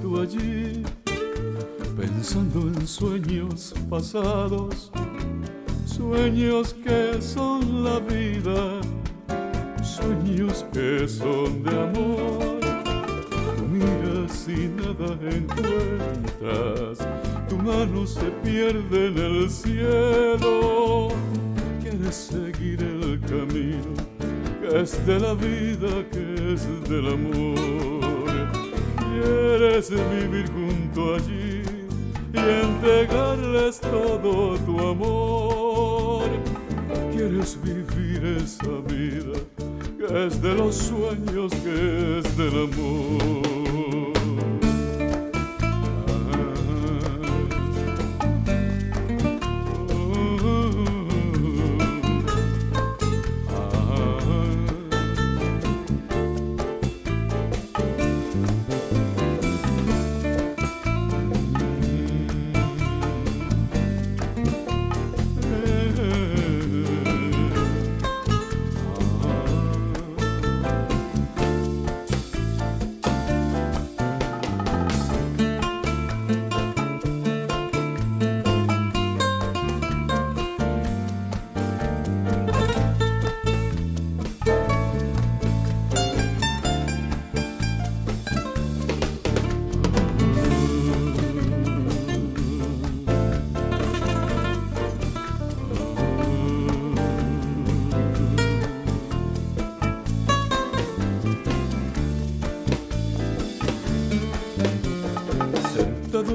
tú allí, pensando en sueños pasados, sueños que son la vida, sueños que son de amor. Tú miras y nada encuentras, tu mano se pierde en el cielo, quieres seguir el camino que es de la vida, que es del amor. Quieres vivir junto allí y entregarles todo tu amor. Quieres vivir esa vida que es de los sueños, que es del amor.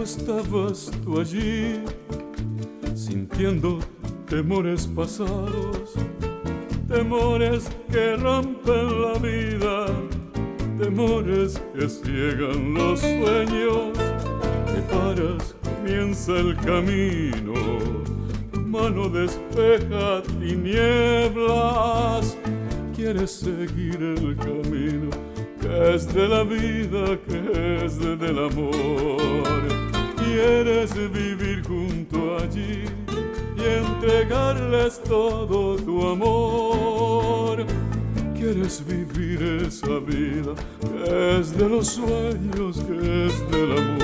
Estabas tú allí, sintiendo temores pasados, temores que rompen la vida, temores que ciegan los sueños. Te paras, comienza el camino, tu mano despeja tinieblas, quieres seguir el camino que es de la vida, que es del amor. Quieres vivir junto allí y entregarles todo tu amor. Quieres vivir esa vida que es de los sueños, que es del amor.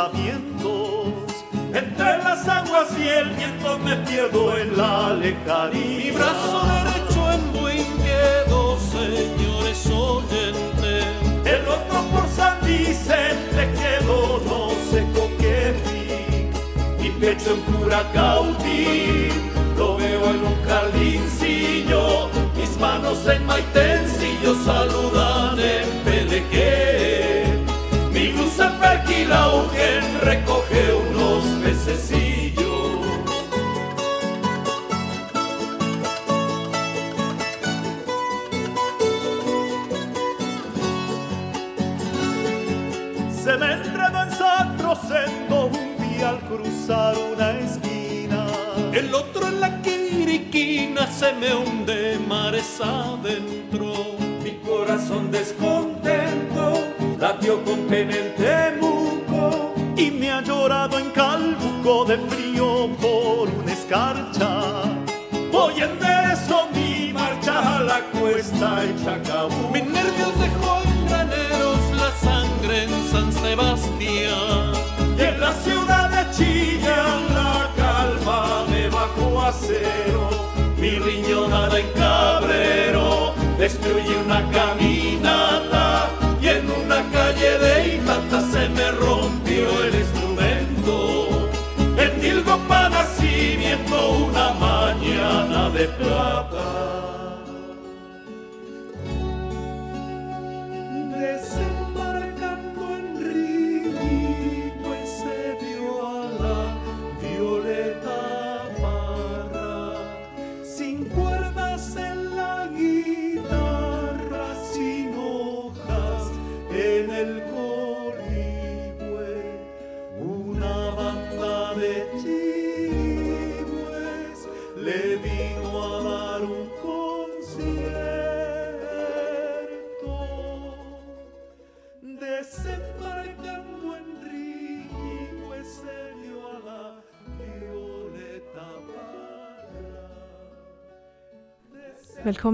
Pensamientos. Entre las aguas y el viento me pierdo en la lejanía. Mi brazo derecho en buen quedó, señores oyentes. El otro por San Vicente quedó, no sé con qué fin. Mi pecho en pura cautí, lo veo en un jardincillo. Mis manos en maitencillo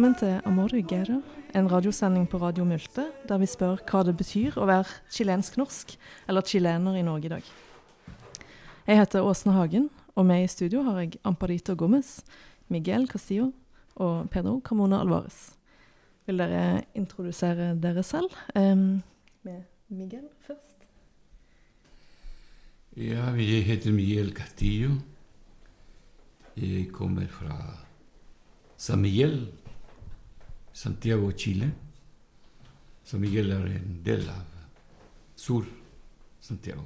Velkommen til Amor en radiosending på Radio Multe, der vi spør hva det betyr å være chilensk-norsk, eller chilener i Norge i dag. Jeg heter Åsne Hagen, og med i studio har jeg Amparito Gomez, Miguel Castillo og Pedro Carmona Alvarez. Vil dere introdusere dere selv? Um, med Miguel først. Ja, jeg heter Miguel Castillo. Jeg kommer fra San Miguel, Santiago, Chile. San Miguel av Sur-Santiago.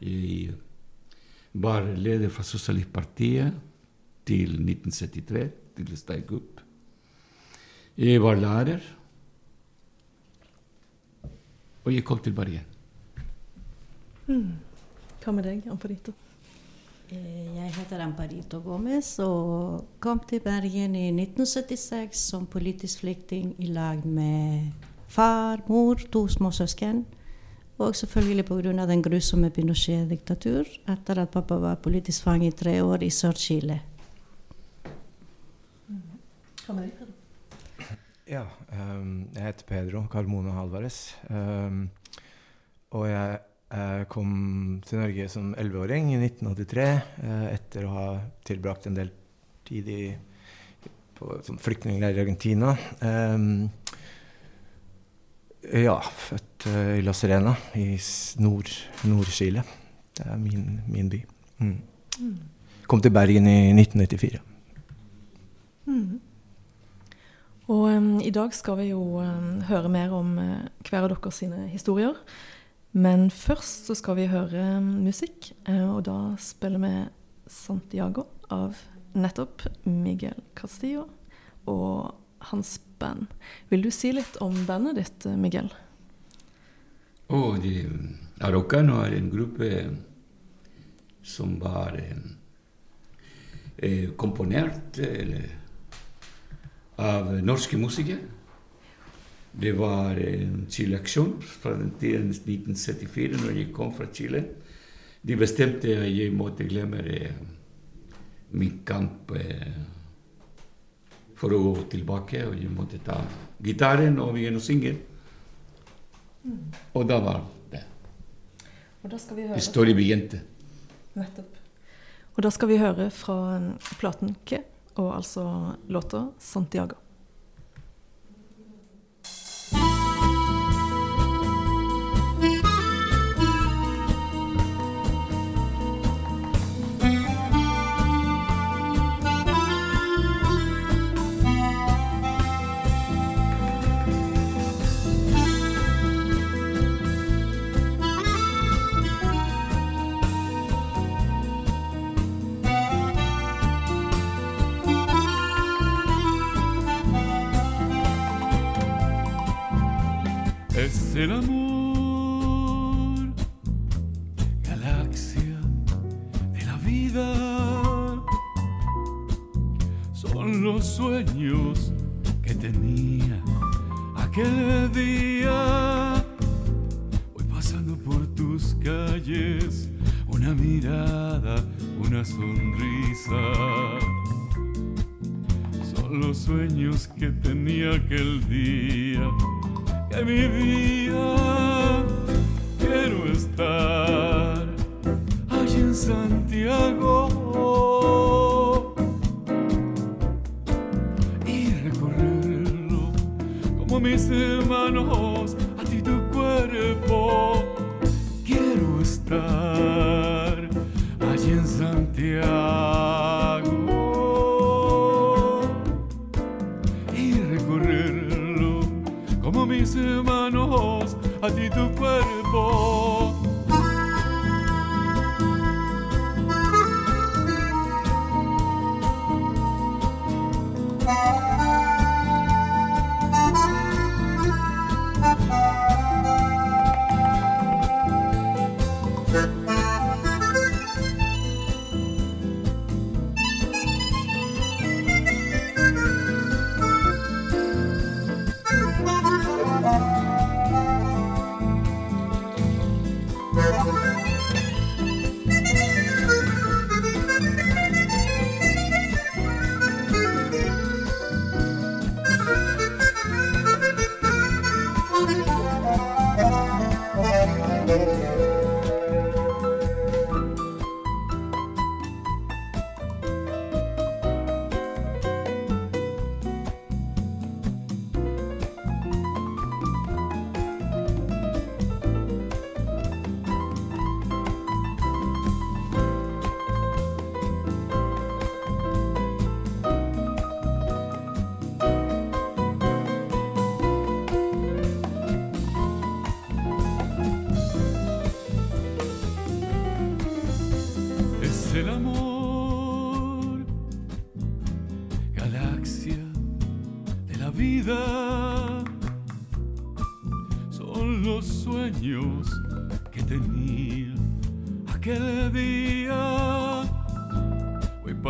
Jeg var leder for Sosialistpartiet til 1973, til det steg opp. Jeg var lærer, og jeg kom til Bergen. Hva med deg, Amparito? Jeg heter Amparito Gomez og kom til Bergen i 1976 som politisk flyktning i lag med far, mor, to småsøsken. Og selvfølgelig pga. den grusomme Pinochet-diktatur etter at pappa var politisk fange i tre år i Sør-Chile. Ja, um, jeg heter Pedro Carmona Alvarez. Um, og jeg eh, kom til Norge som 11-åring i 1983 eh, etter å ha tilbrakt en del tid i, på sånn flyktningleir i Argentina. Ehm, ja, født eh, i La Serena i Nord-Chile. Nord-Chile. det er min, min by. Mm. Kom til Bergen i 1994. Mm. Og um, i dag skal vi jo um, høre mer om uh, hver av dere sine historier. Men først så skal vi høre musikk, eh, og da spiller vi Santiago av nettopp Miguel Castillo og hans band. Vil du si litt om bandet ditt, eh, Miguel? Oh, de, Araucano er en gruppe som var eh, eh, komponert eller, av norske musikere. Det var en Chile-aksjon fra den tiden 1974, når jeg kom fra Chile. De bestemte at jeg måtte glemme min kamp eh, for å gå tilbake, og jeg måtte ta gitaren og begynne å synge. Og da var det. Og da skal vi høre Historien begynte. Nettopp. Og da skal vi høre fra platen Ke, og altså låta Santiago. el amor, galaxia de la vida, son los sueños que tenía aquel día. Voy pasando por tus calles, una mirada, una sonrisa son los sueños que tenía aquel día que vivía. Quiero estar allí en Santiago y recorrerlo como mis manos a ti tu cuerpo. Quiero estar hadi duparı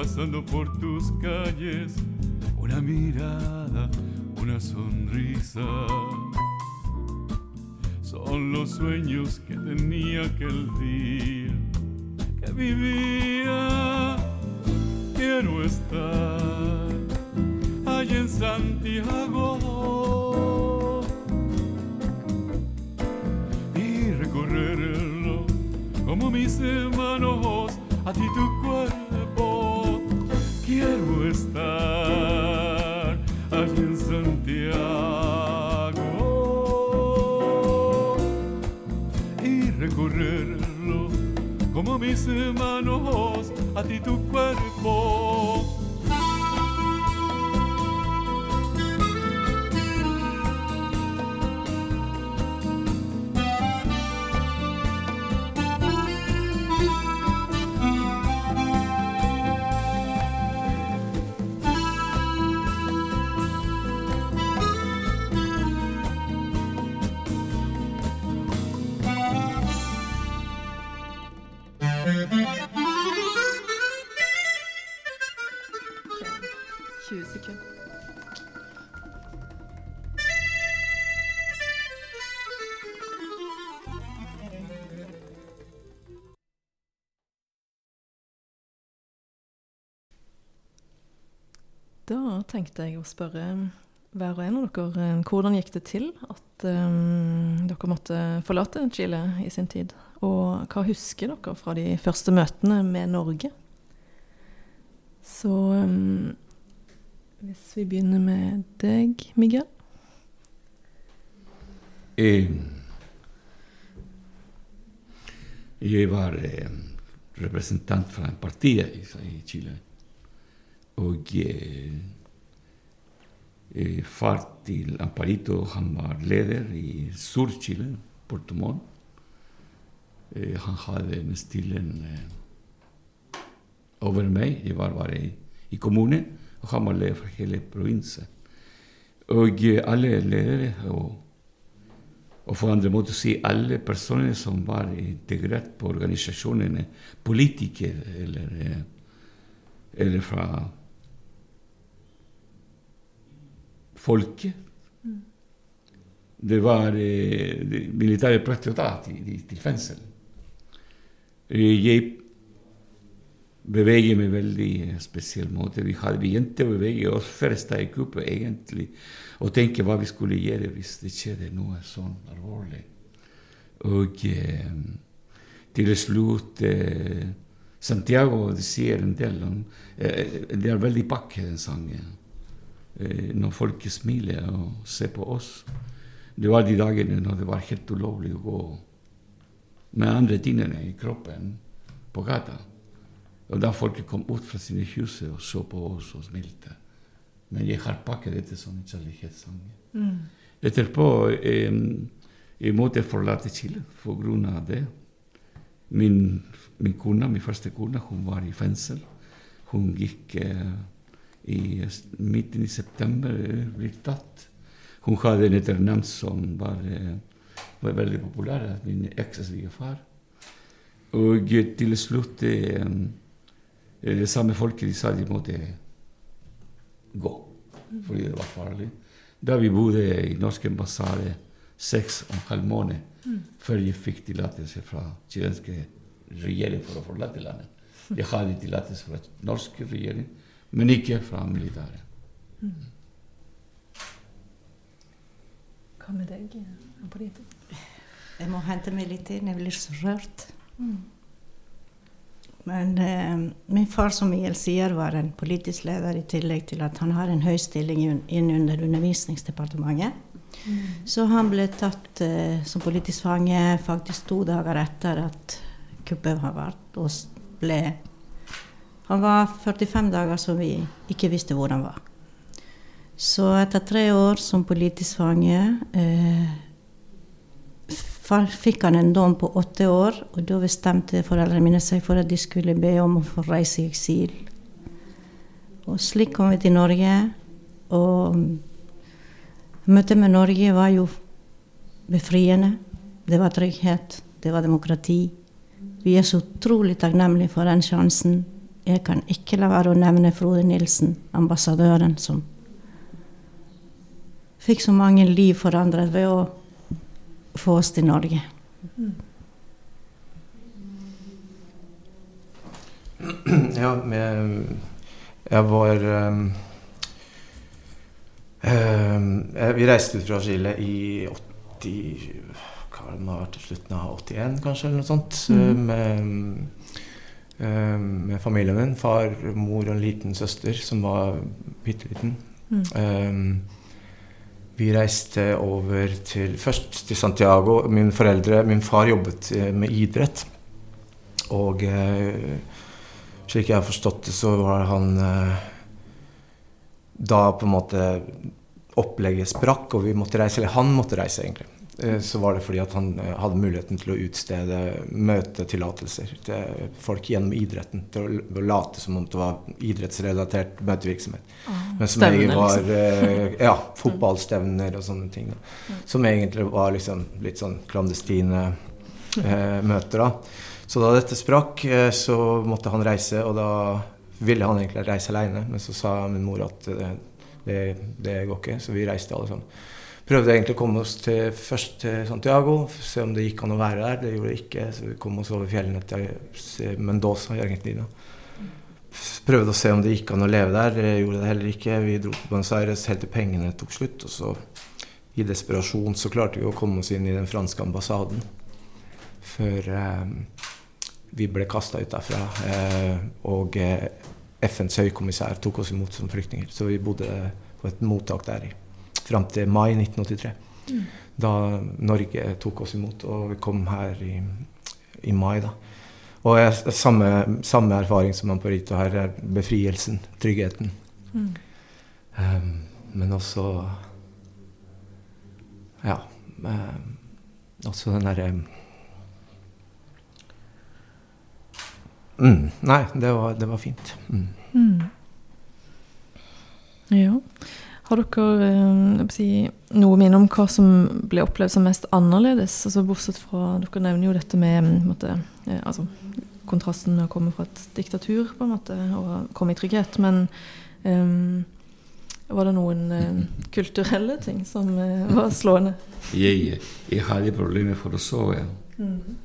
pasando por tus calles, una mirada, una sonrisa. Son los sueños que tenía aquel día tenkte jeg å spørre hver og en av dere eh, hvordan gikk det til at um, dere måtte forlate Chile i sin tid? Og hva husker dere fra de første møtene med Norge? Så um, hvis vi begynner med deg, Miguel. Eh, jeg var eh, representant fra en parti i, i Chile. Og eh, far til Amparito, han var leder i Sur-Chile, Puerto Montt. Eh, han hadde stilen eh, over meg. Jeg var bare i, i kommunen, og han var leder for hele provinsen. Og eh, alle ledere og og på andre måter si alle personer som var integrert på organisasjonene, politikere eller, eh, eller fra folket, det var eh, militære å ta til, fengsel. Eh, jeg beveger meg veldig spesiell måte. Vi hadde begynt å bevege oss først i kuppet, egentlig, og tenke hva vi skulle gjøre hvis det skjedde noe sånn alvorlig. Og eh, til slutt eh, Santiago sier en del om eh, Det er veldig pakket den sangen. Eh, når folk smiler og ser på oss. Det var de dagene når det var helt ulovlig å gå med andre tingene i kroppen på gata. Og da folk kom ut fra sine hus og så på oss og smilte. Men jeg har pakket dette som en kjærlighetssang. Mm. Etterpå eh, jeg måtte forlate Chile på grunn av det. Min, min kone, min første kone, hun var i fengsel. Hun gikk eh, i midten i september, ble tatt. Hun hadde en etternavn som var, eh, var, veldig populær, min eks-svigerfar. Og til slutt eh, det samme folket de sa de måtte gå fordi det var farlig. Da vi bodde i norsk ambassade seks og en halv måned mm. før jeg fikk tillatelse fra chilenske regjering for å forlate landet. Jeg hadde tillatelse fra norsk regjering, men ikke fra militæret. Mm. Hva med deg, Apolito? Jeg må hente meg litt inn. Jeg blir så rørt. Mm. Men eh, min far, som Miguel sier, var en politisk leder, i tillegg til at han har en høy stilling inn under Undervisningsdepartementet. Mm. Så han ble tatt eh, som politisk fange faktisk to dager etter at kuppet var vært, og ble Han var 45 dager som vi ikke visste hvor han var. Så etter tre år som politisk fange eh, fikk han en dom på åtte år, og da bestemte foreldrene mine seg for at de skulle be om å få reise i eksil. Og slik kom vi til Norge, og møtet med Norge var jo befriende. Det var trygghet, det var demokrati. Vi er så utrolig takknemlige for den sjansen. Jeg kan ikke la være å nevne Frode Nilsen, ambassadøren, som fikk så mange liv forandret ved å få oss til Norge. Ja, med, jeg var um, um, Vi reiste ut fra Chile i 80 hva det nå, slutten av 81, kanskje, eller noe sånt. Mm. Med, um, med, familien min. Far, mor og en liten søster som var bitte liten. Mm. Vi reiste over til først til Santiago. Min foreldre, min far jobbet eh, med idrett. Og eh, slik jeg har forstått det, så var han eh, Da på en måte opplegget sprakk, og vi måtte reise. Eller han måtte reise, egentlig. Eh, så var det fordi at han eh, hadde muligheten til å utstede møtetillatelser til folk gjennom idretten. Til å late som om det var idrettsrelatert møtevirksomhet. Ah, Men som egentlig var liksom. Eh, ja, fotballstevner og sånne ting. Da. Mm. Som egentlig var liksom litt sånn klandestine eh, møter. da. Så da dette sprakk, så måtte han reise, og da ville han egentlig reise aleine. Men så sa min mor at det, det, det går ikke, så vi reiste alle sammen prøvde egentlig å komme oss til, først til Santiago, se om det gikk an å være der. Det gjorde det ikke, så vi kom oss over fjellene til Mendoza i Argentina. Prøvde å se om det gikk an å leve der. Det gjorde det heller ikke. Vi dro til Buenos Aires helt til pengene tok slutt. Og så, i desperasjon, så klarte vi å komme oss inn i den franske ambassaden før eh, vi ble kasta ut derfra. Eh, og eh, FNs høykommissær tok oss imot som flyktninger. Så vi bodde på et mottak der i fram til mai 1983. Mm. Da Norge tok oss imot, og vi kom her i, i mai. da. Og jeg, samme, samme, erfaring som man på Rito her, er befrielsen, tryggheten. Mm. Um, men også Ja. Um, også den derre mm, Nei, det var, det var fint. Mm. mm. Ja. Har dere eh, si, noe minne om hva som ble opplevd som mest annerledes? Altså Bortsett fra Dere nevner jo dette med måtte, eh, altså, kontrasten med å komme fra et diktatur på en måte, og komme i trygghet. Men um, Var det noen eh, kulturelle ting som eh, var slående? Jeg, jeg hadde problemer for å sove. Mm.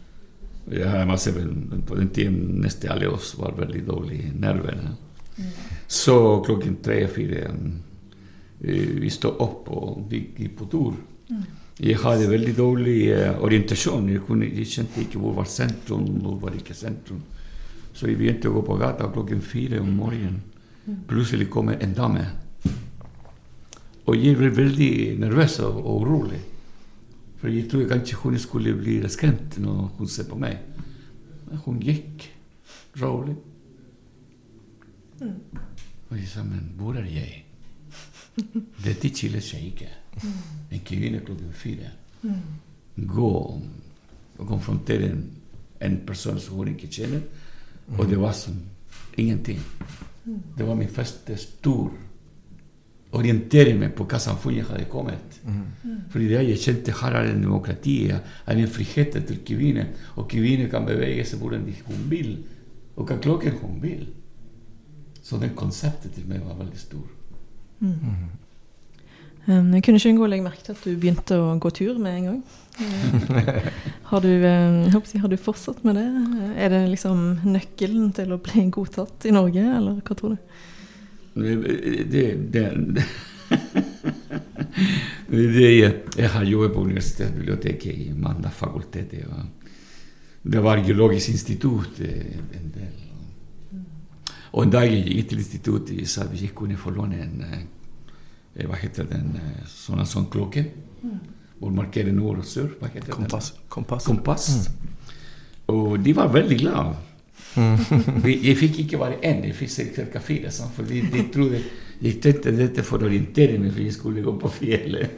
Jeg hadde masse, på den tiden nesten alle oss var veldig dårlige nerver. Mm. Så klokken tre-fire eh, vi stod opp og vi gikk på tur. Mm. Jeg hadde veldig dårlig eh, orientasjon. Jeg, kunne, jeg kjente ikke hvor var sentrum, hvor var ikke sentrum. Så jeg begynte å gå på gata klokken fire om morgenen. Plutselig kommer en dame. Og jeg ble veldig nervøs og, og urolig. For jeg trodde kanskje hun skulle bli skremt når hun ser på meg. Men hun gikk rolig. Og jeg sa, men hvor er jeg? Dette Chile skjer ikke. En kvinne klokken fire. Gå og konfrontere en, person som hun ikke kjenner. Og det var som ingenting. Det var min første stor orientering meg på hva samfunnet hadde kommet. Fordi det jeg kjente her er en demokrati, er en frihet til kvinner, og kvinner kan bevege seg hvordan hun vil, og hva klokken hun vil. Så det konseptet til meg var veldig stor. Um, jeg kunne ikke unngå å legge merke til at du begynte å gå tur med en gang. Eh, har, du, eh, håper har du fortsatt med det? Er det liksom nøkkelen til å bli godtatt i Norge, eller hva tror du? Det, det, det, jeg, har jobbet på universitetsbiblioteket i Manda-fakultetet. Det var geologisk institutt eh, en del. Og en dag jeg gikk til instituttet, jeg sa hvis jeg kunne få låne en eh, hva heter den eh, son sånn klokke? Hvor markerer nord og sur, Hva heter Kompass. den? Kompass. Kompass. Og de var veldig glad. Vi- fikk ikke være en, jeg fikk ca. fire. For de, de trodde jeg tenkte dette for å orientere meg, for jeg skulle gå på fjellet.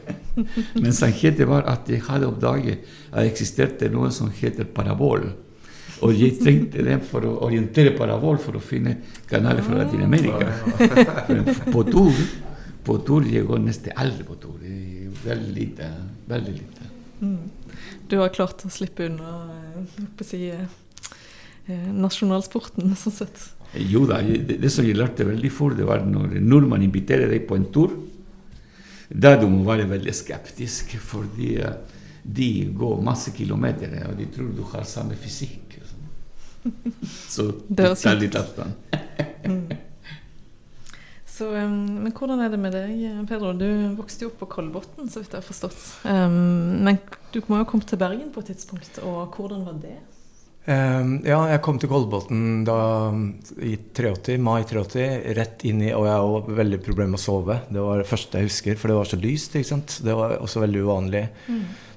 Men sannheten var at jeg hadde oppdaget at det eksisterte noe som heter parabol. Og jeg trengte den for å orientere parabol for å finne kanaler fra Latin-Amerika. På tur på tur jeg går nesten aldri på tur. Er Veldig lite. Veldig lite. Du har klart å slippe unna eh, på å si, eh, eh, nasjonalsporten, sånn sett. Jo da, det, det som jeg lærte veldig fort, det var når nordmenn inviterer deg på en tur. Da du må være veldig skeptisk, fordi eh, de går masse kilometer, og de tror du har samme fysikk. Så Det litt avstand. Så, um, men hvordan er det med deg, Pedro? Du vokste jo opp på Kolbotn, så vidt jeg har forstått. Um, men du må jo ha kommet til Bergen på et tidspunkt, og hvordan var det? Um, ja, jeg kom til Kolbotn da i 83, mai 83, rett inn i Og jeg hadde veldig problemer med å sove. Det var det første jeg husker, for det var så lyst. ikke sant? Det var også veldig uvanlig.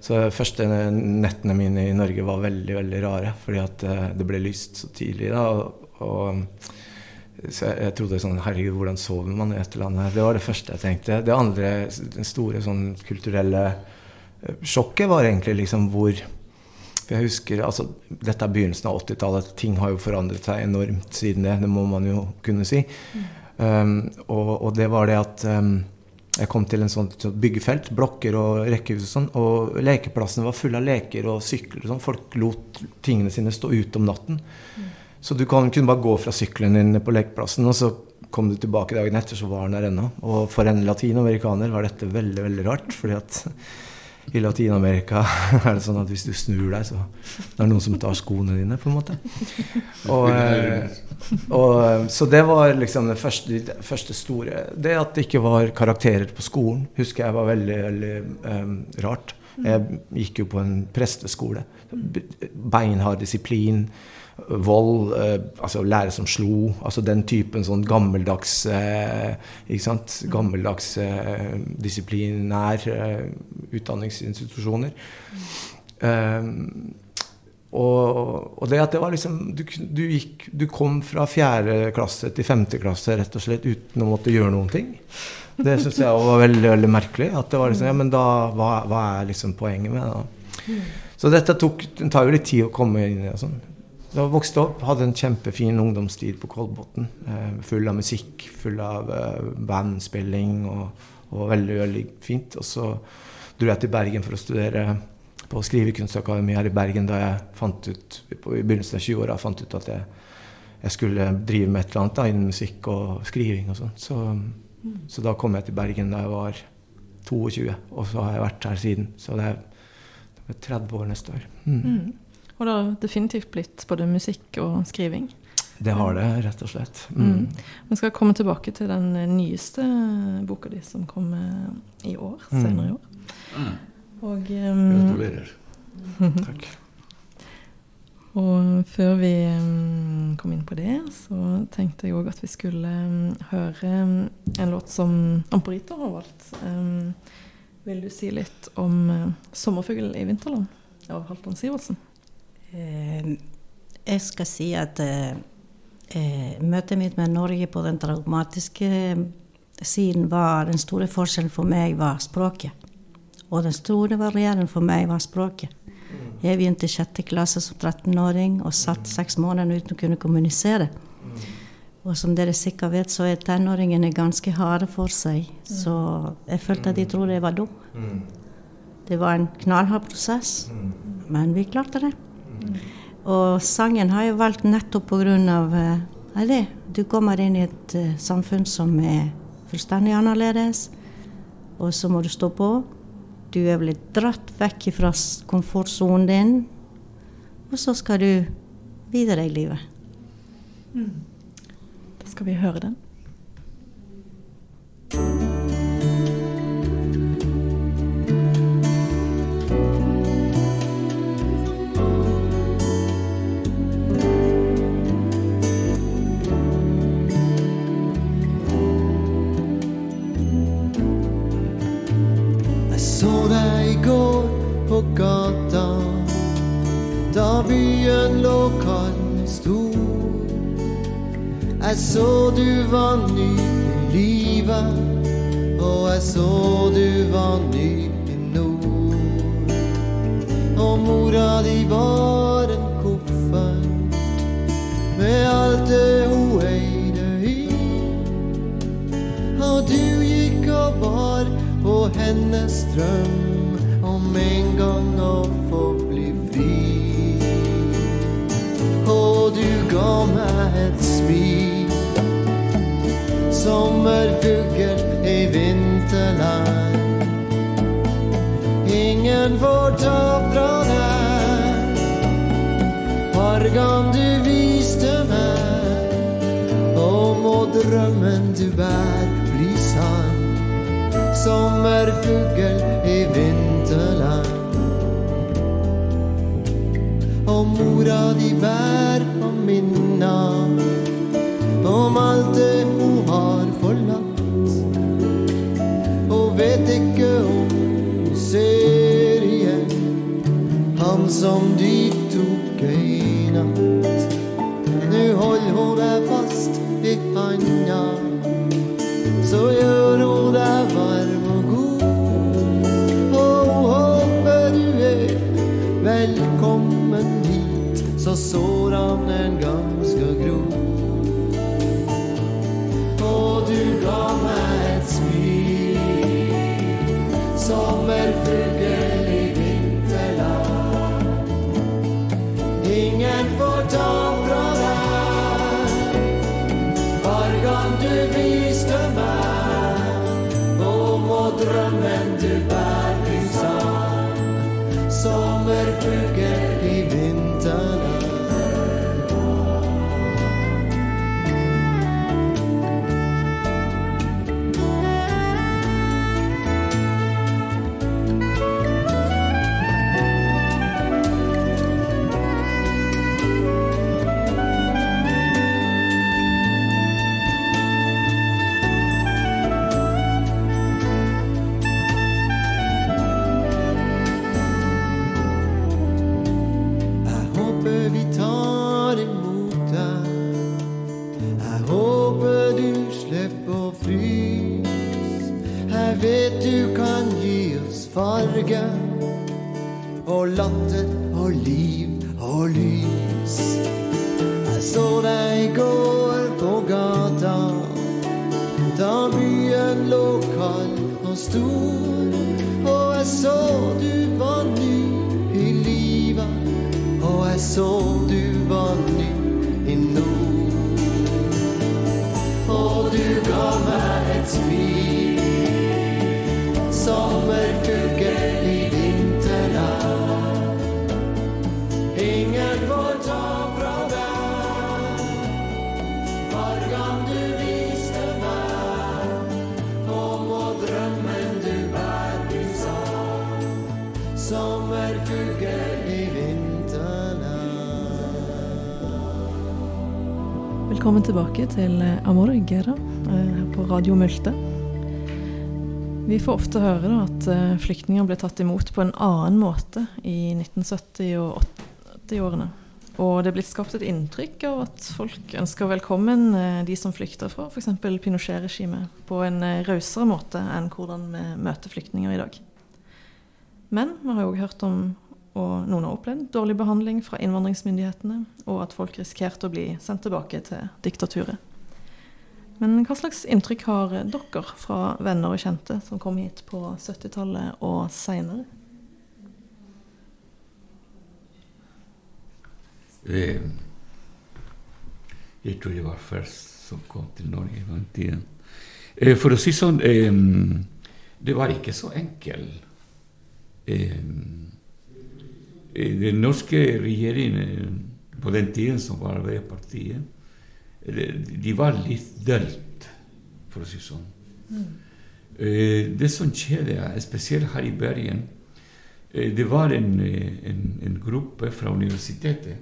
Så første nettene mine i Norge var veldig, veldig rare, fordi at eh, det ble lyst så tidlig. da, og, og så jeg, jeg trodde sånn Herregud, hvordan sover man i et eller her? Det var det første jeg tenkte. Det andre, den store sånn kulturelle eh, sjokket, var egentlig liksom hvor For jeg husker altså, Dette er begynnelsen av 80-tallet. Ting har jo forandret seg enormt siden det. Det må man jo kunne si. Um, og, og det var det at um, jeg kom til en sånn sånn byggefelt, blokker og rekkehus og sånn, og lekeplassene var fulle av leker og sykler og sånn. Folk lot tingene sine stå ute om natten. Så du kan, kunne bare gå fra sykkelen din på lekeplassen, og så kom du tilbake dagen etter, så var den der ennå. Og for en latinamerikaner var dette veldig, veldig rart, fordi at i Latin-Amerika er det sånn at hvis du snur deg, så det er noen som tar skoene dine, på en måte. Og, eh, og, så det var liksom det første, det første store Det at det ikke var karakterer på skolen, husker jeg var veldig, veldig um, rart. Jeg gikk jo på en presteskole. Beinhard disiplin. Vold, eh, altså lære som slo. Altså den typen sånn gammeldags eh, ikke sant? Gammeldags eh, disiplinær utdanningsinstitusjoner. Og, og det at det var liksom du, du, gikk, du kom fra fjerde klasse til femte klasse rett og slett uten å måtte gjøre noen ting. Det syns jeg var veldig, veldig merkelig. At det var liksom, ja, men da, hva, hva er liksom poenget med det? da? Så dette tok, det tar jo litt tid å komme inn i og sånn. Da vokste opp, hadde en kjempefin ungdomstid på Kolbotn. Eh, full av musikk, full av eh, bandspilling og, og veldig, veldig fint. Og så dro jeg til Bergen for å studere på Skrivekunstakademiet her i Bergen da jeg fant ut, i begynnelsen av 20-åra fant ut at jeg, jeg skulle drive med et eller annet da, innen musikk og skriving og sånn. Så Så da kom jeg til Bergen da jeg var 22, og så har jeg vært her siden. Så det er, det er 30 år neste år. Mm. Mm. Og det har definitivt blitt både musikk og skriving. Det har det, rett og slett. Mm. Mm. Vi skal komme tilbake til den nyeste boka di som kommer i år, Mm. senere i år. Mm. Og, um, gratulerer. Takk. og før vi um, kom inn på det, så tenkte jeg òg at vi skulle um, høre um, en låt som Amporito har valgt. Um, vil du si litt om uh, 'Sommerfugl i vinterland' av Halvdan Sivertsen? Eh, jeg skal si at eh, eh, møtet mitt med Norge på den traumatiske siden var den store forskjellen for meg var språket. Og den store varieren for meg var språket. Jeg begynte i sjette klasse som 13-åring og satt seks måneder uten å kunne kommunisere. Og som dere sikkert vet, så er tenåringene ganske harde for seg. Så jeg følte at de trodde jeg var dum. Mm. Det var en knallhard prosess, men vi klarte det. Og sangen har jeg valgt nettopp av eh, det. Du kommer inn i et eh, samfunn som er fullstendig annerledes, og så må du stå på. Du er blitt dratt vekk fra komfortsonen din, og så skal du videre i livet. Da skal vi høre den. Gata Da byen lå kald stor. Jeg så du var ny i livet Og jeg så du var ny i nord. Og mora di var en koffert Med alt det hun eide i. Og du gikk og var på hennes drøm en gang å få bli fri. Og du ga meg et smil, sommerfugl i vinterland. Ingen får ta fra deg fargene du viste meg. Og må drømmen du bærer, bli sann Sommerfugl i vinterland Og mora di bær på minna Om alt det hun har forlatt. Og vet ikke om hun ser igjen. Han som de farge og latter og liv tilbake til Amor Guerra eh, her på Radio Multe. Vi får ofte høre da, at eh, flyktninger ble tatt imot på en annen måte i 1970- og 80-årene. Og det er blitt skapt et inntrykk av at folk ønsker velkommen eh, de som flykter fra f.eks. Pinochet-regimet, på en rausere måte enn hvordan vi møter flyktninger i dag. Men vi har jo hørt om, og noen har opplevd, dårlig behandling fra innvandringsmyndighetene, og at folk risikerte å bli sendt tilbake til diktaturet. Men hva slags inntrykk har dere fra venner og kjente som kom hit på 70-tallet og seinere? Eh, jeg tror jeg var først som kom til Norge i den tiden. Eh, for å si sånn eh, Det var ikke så enkelt. Eh, den norske regjeringen på den tiden, som var Arbeiderpartiet, de var litt dølt, for å si sånn. Mm. Det som skjedde, spesielt her i Bergen Det var en, en, en gruppe fra universitetet.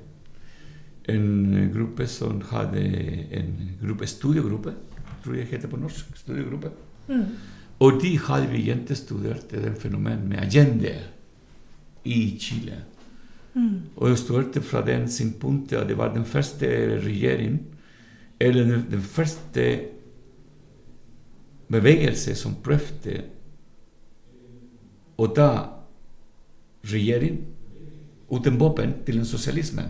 En gruppe som hadde en gruppe, studiegruppe, tror jeg heter på norsk. studiegruppe. Mm. Og de hadde jentestudert det fenomenet med agenda i Chile. Mm. Og jeg studerte fra den synspunktet at det var den første regjering, eller den, den første bevegelse som prøvde å ta regjering uten våpen til en sosialisme.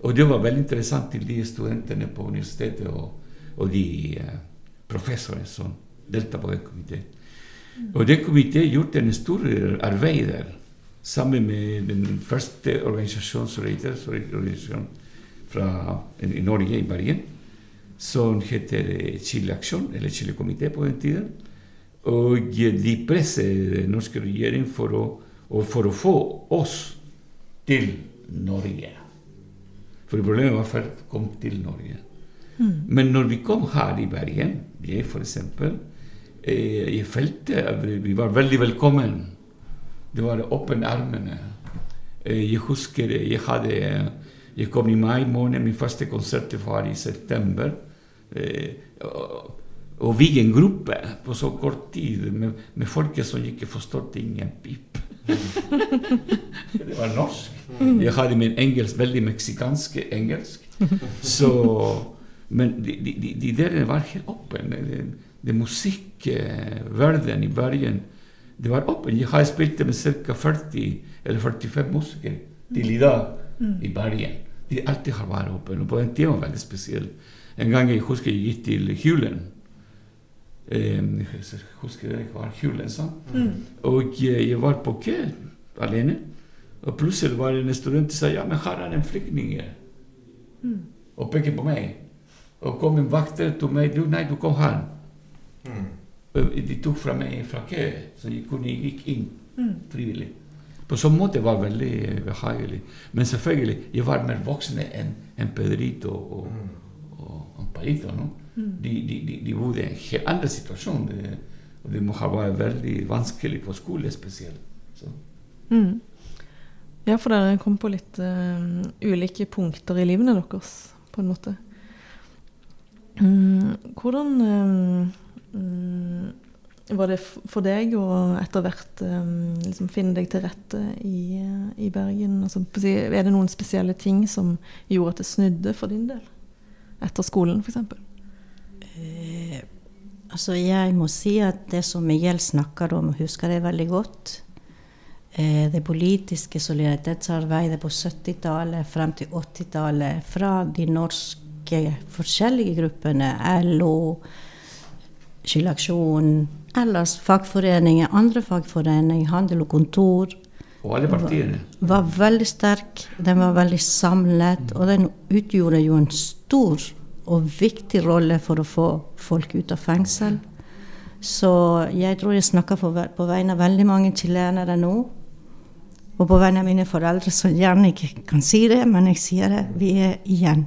Og det var veldig interessant til de studentene på universitetet og, og de uh, professorene som deltar på den komiteen. Mm. Og den komiteen gjorde en stor arbeid der sammen med den første organisasjonen fra, i Norge, i Bergen, som heter Chile Aksjon, eller Chile Komité på den tiden. Og de presset den norske regjeringen for å, for å få oss til Norge. For problemet var før vi kom til Norge. Mm. Men når vi kom her i Bergen, jeg f.eks., eh, jeg følte at vi var veldig velkommen det var åpne armene. Jeg husker jeg hadde Jeg kom i mai måned, min første konsert var i september. Og vi en gruppe på så kort tid med, med folk som ikke forstod ingen pip. det var norsk. Jeg hadde min engelsk veldig meksikansk engelsk. Så, men de, de, de der var helt åpne. Det, det musikkverdenen i Bergen det var åpen. Jeg har spilt med ca. 40 eller 45 musikere til i dag mm. i Bergen. De alltid har vært åpen Og på den tiden var det veldig spesielt. En gang jeg husker jeg gikk til Hulen. Eh, jeg husker det var Hulen, sånn. Mm. Og jeg var på kø alene. Og plutselig var det en student som sa ja, men her er en flyktning. Mm. Og pekte på meg. Og kom en vakter til meg. Du, nei, du kom her. Mm. De tok fra meg fra kø, så jeg kunne gikk inn mm. frivillig. På sånn måte var det veldig behagelig. Men selvfølgelig, jeg var mer voksen enn en Pedrito og, og, og Amparito. No? Mm. De, de, de, de bodde i en helt annen situasjon. Det, og det må ha vært veldig vanskelig på skole spesielt. Mm. Ja, for dere kom på litt uh, ulike punkter i livene deres, på en måte. Mm, hvordan Mm, var det for deg å etter hvert um, liksom finne deg til rette i, i Bergen? Altså, er det noen spesielle ting som gjorde at det snudde for din del? Etter skolen, f.eks.? Eh, altså, jeg må si at det som Miguel snakker om, husker jeg veldig godt. Eh, det politiske solidaritetsarbeidet på 70-tallet frem til 80-tallet fra de norske forskjellige gruppene, LO, Skilaksjon, ellers fagforeninger, andre fagforeninger, handel og kontor. Og alle partiene. Var, var veldig sterk. Den var veldig samlet. Og den utgjorde jo en stor og viktig rolle for å få folk ut av fengsel. Så jeg tror jeg snakker på, på vegne av veldig mange chilenere nå. Og på vegne av mine foreldre, som gjerne ikke kan si det, men jeg sier det. Vi er igjen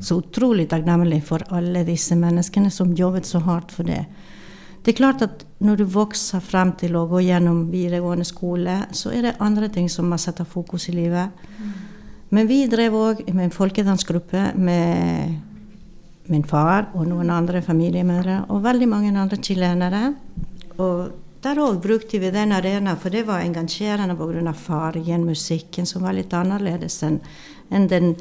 så utrolig takknemlig for alle disse menneskene som jobbet så hardt for det. det er klart at når du vokser frem til å gå gjennom videregående skole, så er det andre ting som man setter fokus i livet. Men vi drev òg med en folkedansgruppe med min far og noen andre familiemedlemmer og veldig mange andre chilenere. Og der òg brukte vi den arenaen, for det var engasjerende pga. fargen, musikken, som var litt annerledes enn den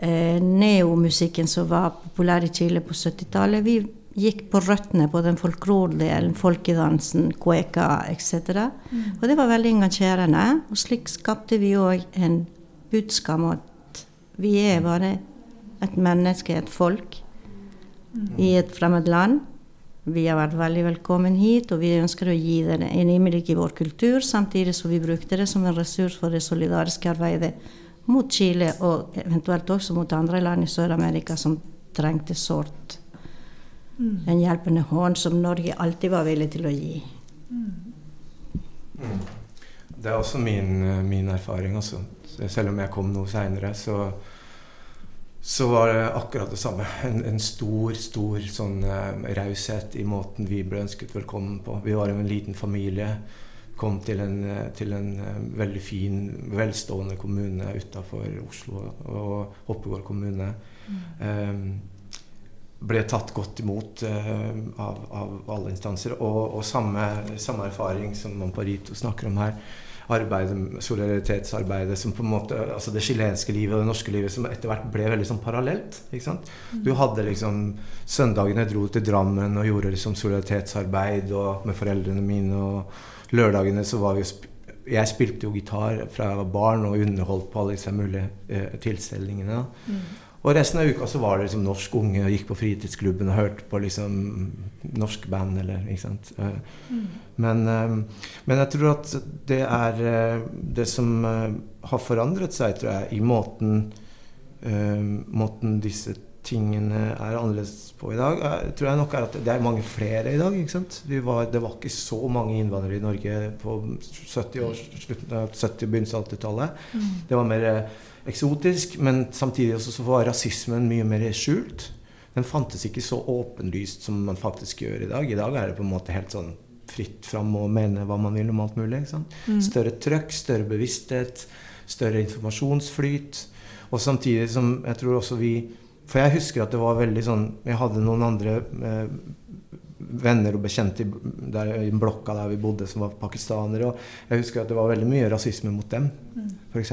neomusikken som var populær i Chile på 70-tallet. Vi gikk på røttene på den folkloredelen, folkedansen, cueca etc. Mm. Og det var veldig engasjerende. Og slik skapte vi òg en budskap om at vi er bare et menneske, et folk, mm. i et fremmed land. Vi har vært veldig velkommen hit, og vi ønsker å gi det en innblikk i vår kultur, samtidig som vi brukte det som en ressurs for det solidariske arbeidet mot Chile, og eventuelt også mot andre land i Sør-Amerika som trengte sårt mm. en hjelpende hånd som Norge alltid var villig til å gi. Mm. Det er også min, min erfaring. Også. Selv om jeg kom noe seinere, så så var det akkurat det samme. En, en stor, stor sånn uh, raushet i måten vi ble ønsket velkommen på. Vi var jo en liten familie. Kom til en, uh, til en uh, veldig fin, velstående kommune utafor Oslo, og Hoppegård kommune. Mm. Um, ble tatt godt imot av, av, alle instanser. Og, og samme, samme, erfaring som Mamparito snakker om her arbeidet, solidaritetsarbeidet som på en måte, altså det chilenske livet og det norske livet som etter hvert ble veldig sånn parallelt. ikke sant? Mm. Du hadde liksom Søndagene dro til Drammen og gjorde liksom solidaritetsarbeid og, med foreldrene mine. Og lørdagene så var vi Jeg spilte jo gitar fra jeg var barn og underholdt på alle disse mulige eh, tilstelningene. Mm. Og resten av uka så var det liksom norsk unge og gikk på fritidsklubben og hørte på liksom norsk band. eller, ikke sant? Eh, mm. Men, eh, men, jeg tror at det er eh, det som har forandret seg, tror jeg, i måten, måten disse tingene er annerledes på i dag, jeg tror jeg nok er at det er mange flere i dag. ikke sant? Var, det var ikke så mange innvandrere i Norge på 70 år, slutten av 70- begynnelsen av 80-tallet. Mm. Det var mer eksotisk, men samtidig også så var rasismen mye mer skjult. Den fantes ikke så åpenlyst som man faktisk gjør i dag. I dag er det på en måte helt sånn fritt fram å mene hva man vil om alt mulig. Mm. Større trøkk, større bevissthet, større informasjonsflyt. Og samtidig som jeg tror også vi For jeg husker at det var veldig sånn Jeg hadde noen andre eh, venner og bekjente i, der, i blokka der vi bodde, som var pakistanere. Og jeg husker at det var veldig mye rasisme mot dem, mm. f.eks.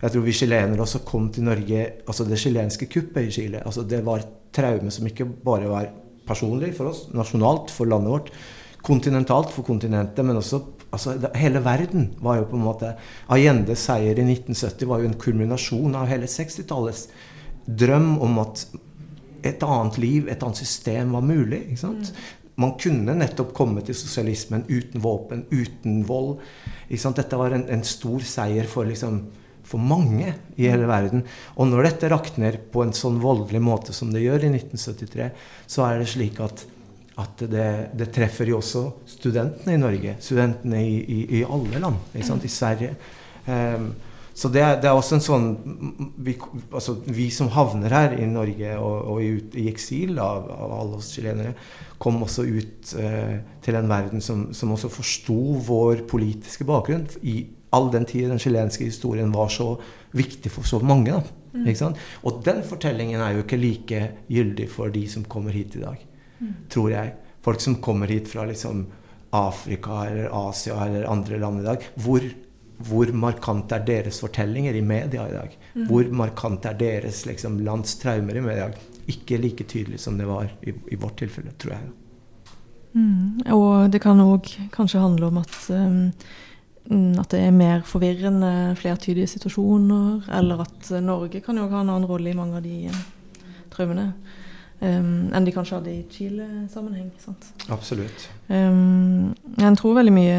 Jeg tror vi chilenere også kom til Norge altså Det chilenske kuppet i Chile altså det var et traume som ikke bare var personlig for oss, nasjonalt for landet vårt, kontinentalt for kontinentet, men også altså, Hele verden var jo på en måte Allendes seier i 1970 var jo en kulminasjon av hele 60-tallets drøm om at et annet liv, et annet system var mulig. ikke sant? Mm. Man kunne nettopp komme til sosialismen uten våpen, uten vold. Dette var en, en stor seier for liksom, for mange i hele verden. Og når dette rakner på en sånn voldelig måte som det gjør i 1973, så er det slik at, at det, det, treffer jo også studentene i Norge. Studentene i, i, i alle land. I Sverige. Um, så det, det, er også en sånn vi, altså, vi, som havner her i Norge og, og i, i, eksil av, av, alle oss chilenere, kom også ut eh, til en verden som, som også forsto vår politiske bakgrunn i all den tid den chilenske historien var så viktig for så mange. Mm. Og den fortellingen er jo ikke like gyldig for de som kommer hit i dag, mm. tror jeg. Folk som kommer hit fra liksom Afrika eller Asia eller andre land i dag. Hvor, hvor markant er deres fortellinger i media i dag? Mm. Hvor markant er deres liksom, lands traumer i media? Ikke like tydelig som det var i, i vårt tilfelle, tror jeg. Mm. Og det kan òg kanskje handle om at um, at det er mer forvirrende, flertydige situasjoner. Eller at Norge kan jo ha en annen rolle i mange av de uh, traumene. Um, enn de kanskje hadde i Chile-sammenheng. Absolutt. Um, jeg tror veldig mye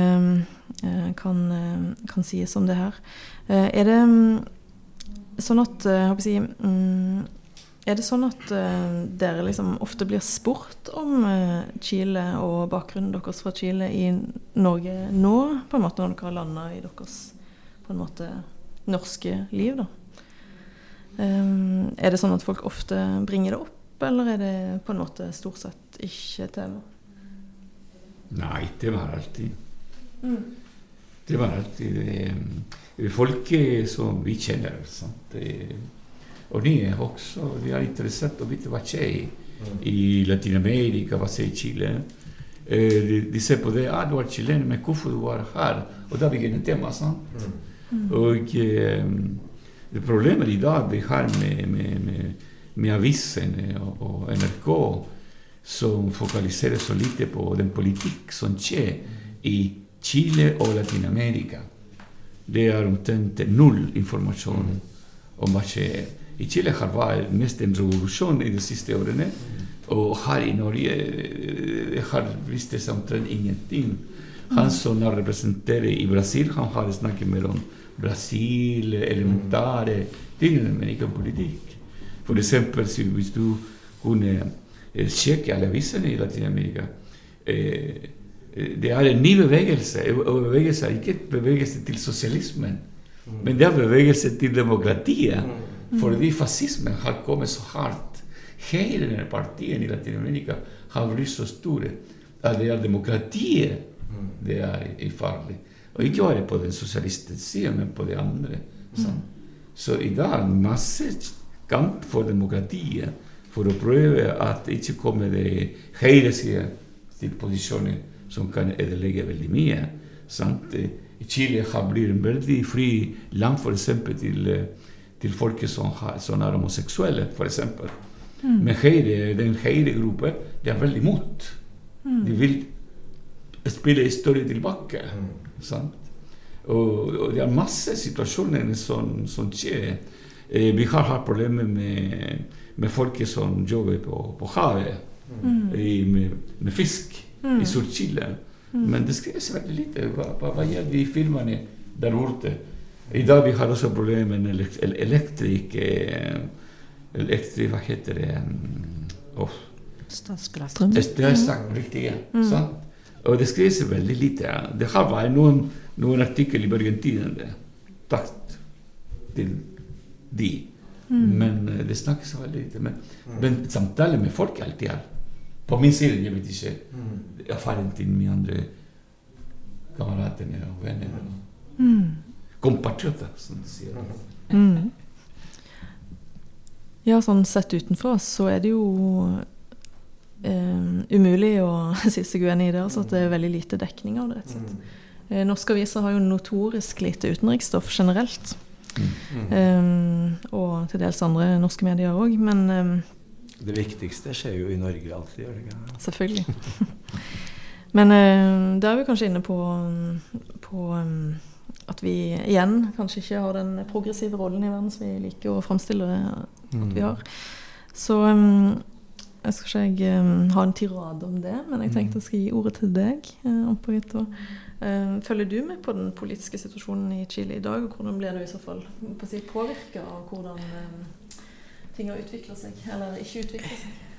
uh, kan, uh, kan, sies om det her. er det um, sånn at jeg håper å si, um, er det sånn at uh, dere liksom ofte blir spurt om uh, Chile og bakgrunnen deres fra Chile i Norge nå, på en måte når dere har landa i deres på en måte norske liv, da? Um, er det sånn at folk ofte bringer det opp, eller er det på en måte stort sett ikke tema? Nei, det var alltid. Mm. Det var alltid det, folk som vi kjenner. Sant? og de er også de er interessert i å vite hva skjer mm. i Latin-Amerika, hva skjer i Chile. Eh, de, de, ser på det ah, 'Du er chilener, men hvorfor du er her?' Og da begynner temaet. Sant? Mm. Og eh, det problemet i dag vi har med, med, med, med avisene og, og NRK som focaliserer så lite på den politikk som skjer i Chile og Latin-Amerika. Det er omtrent null informasjon om hva skjer. I Chile har vært mest en revolusjon i de siste årene. Og her i Norge eh, har vist det omtrent ingenting. Han som representerer i Brasil, han har snakket mer om Brasil, elementære ting, men ikke politikk. Eksempel hvis du kunne sjekke alle avisene i Latin-Amerika. Eh, det er en ny bevegelse. Og bevegelse er ikke bevegelse til sosialismen, men det er bevegelse til demokratiet. Fordi fascismen har kommet så hardt. Hele partiene i Latin-Amerika har blitt så store at det er demokratiet det er farlig. Og ikke bare på den sosialistiske siden, men på det andre. Sånn. Så i dag er det masse kamp for demokratiet for å prøve at ikke komme det høyresida til posisjoner som kan ødelegge veldig mye. Sant? Chile har blitt en veldig fri land f.eks. Til, til folk som, har, som er homoseksuelle, f.eks. Mm. Men høyre, den høyre gruppen de er veldig imot. Mm. De vil spille historien tilbake. Mm. Sant? Og, og, det er masse situasjoner som, som skjer. Eh, vi har hatt problemer med med folket som jobber på, på havet mm. i, med, med, fisk mm. i Sør-Chile. Mm. Men det skrives veldig lite. Hva, hva, hva gjør de filmene der borte? I dag vi har også problemer med elektrik, elektrik, elektrik Hva heter det oh. Det er sagt riktig, ja. Mm. Og det skrives veldig lite. Det har vært noen, noen artikler i Bergentinen takk til de. Mm. Men eh, det snakkes veldig lite. Men, mm. men samtale med folk alltid er På min side, jeg vet ikke mm. erfaringen til mine andre kamerater og venner. Og mm. Compatrioter, som de sier. Mm. Ja, sånn sett utenfra så er det jo eh, umulig å si seg uenig i det. Altså at det er veldig lite dekning av det, rett og slett. Eh, Norske aviser har jo notorisk lite utenriksstoff generelt. Mm. Eh, og til dels andre norske medier òg. Men um, Det viktigste skjer jo i Norge alltid, gjør det ikke? Selvfølgelig. men uh, da er vi kanskje inne på, på um, at vi igjen kanskje ikke har den progressive rollen i verden som vi liker å framstille at vi mm. har. Så jeg skal ikke jeg ha en tirade om det, men jeg tenkte jeg skal gi ordet til deg. Uh, uh, følger du med på den politiske situasjonen i Chile i dag, og hvordan blir du i så fall på si, påvirka av hvordan um, ting har utvikla seg, eller ikke utvikla seg?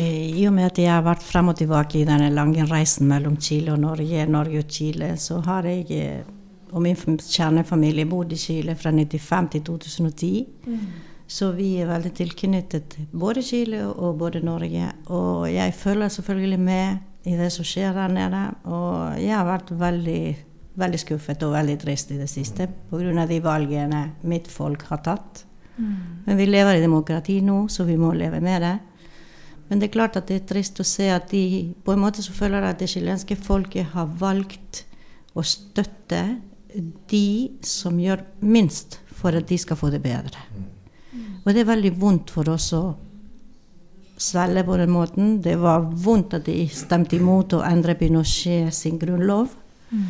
Eh, I og med at jeg har vært frem og tilbake i denne lange reisen mellom Chile og Norge, Norge og Chile, så har jeg og min kjernefamilie bodd i Chile fra 1995 til 2010. Mm. Så vi er veldig tilknyttet både Chile og både Norge. Og jeg følger selvfølgelig med i det som skjer der nede. Og jeg har vært veldig, veldig skuffet og veldig trist i det siste pga. de valgene mitt folk har tatt. Mm. Men vi lever i demokrati nå, så vi må leve med det. Men det er klart at det er trist å se at de på en måte så føler at det chilenske folket har valgt å støtte de som gjør minst for at de skal få det bedre. Mm. Og det er veldig vondt for oss å svelge på den måten. Det var vondt at de stemte imot å endre Pinochet sin grunnlov. Mm.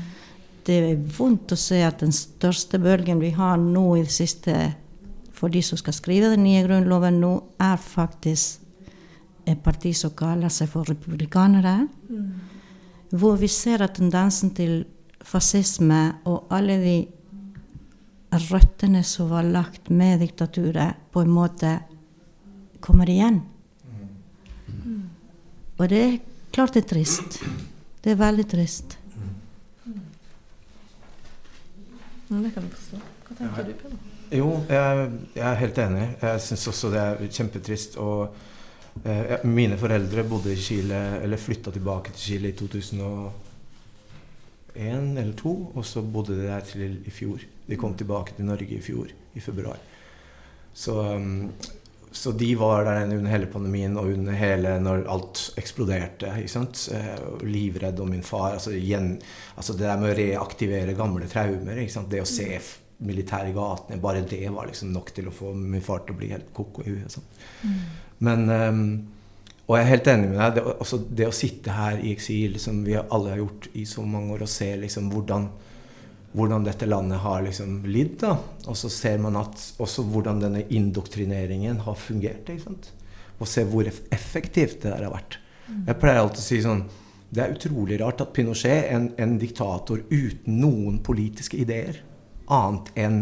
Det er vondt å se at den største bølgen vi har nå i det siste for de som skal skrive den nye grunnloven nå, er faktisk et parti som kaller seg for republikanere. Mm. Hvor vi ser at tendensen til fascisme og alle de røttene som var lagt med diktaturet, på en måte kommer igjen. Og det er klart det er trist. Det er veldig trist. Mm, det kan jeg forstå. Hva tenker du på? Jo, jeg, jeg, er helt enig. Jeg syns også det er kjempetrist. Og eh, Mine foreldre bodde i Chile, eller flytta tilbake til Chile i 2001 eller 2002, og så bodde de der til i fjor. De kom tilbake til Norge i fjor, i februar. Så, um, så de var der under hele pandemien og under hele når alt eksploderte. ikke sant? Eh, livredd. Og min far altså, igjen, altså Det der med å reaktivere gamle traumer. ikke sant? Det å se militær i gatene, bare det var liksom nok til å få min far til å bli helt ko-ko i huet. Sånn. Mm. Men um, Og jeg er helt enig med deg. Det, det å sitte her i eksil, som vi alle har gjort i så mange år, og se liksom hvordan hvordan dette landet har liksom lidd. da. Og så ser man at også hvordan denne indoktrineringen har fungert. ikke sant? Og se hvor effektivt det der har vært. Mm. Jeg pleier alltid å si sånn Det er utrolig rart at Pinochet, en, en diktator uten noen politiske ideer, annet enn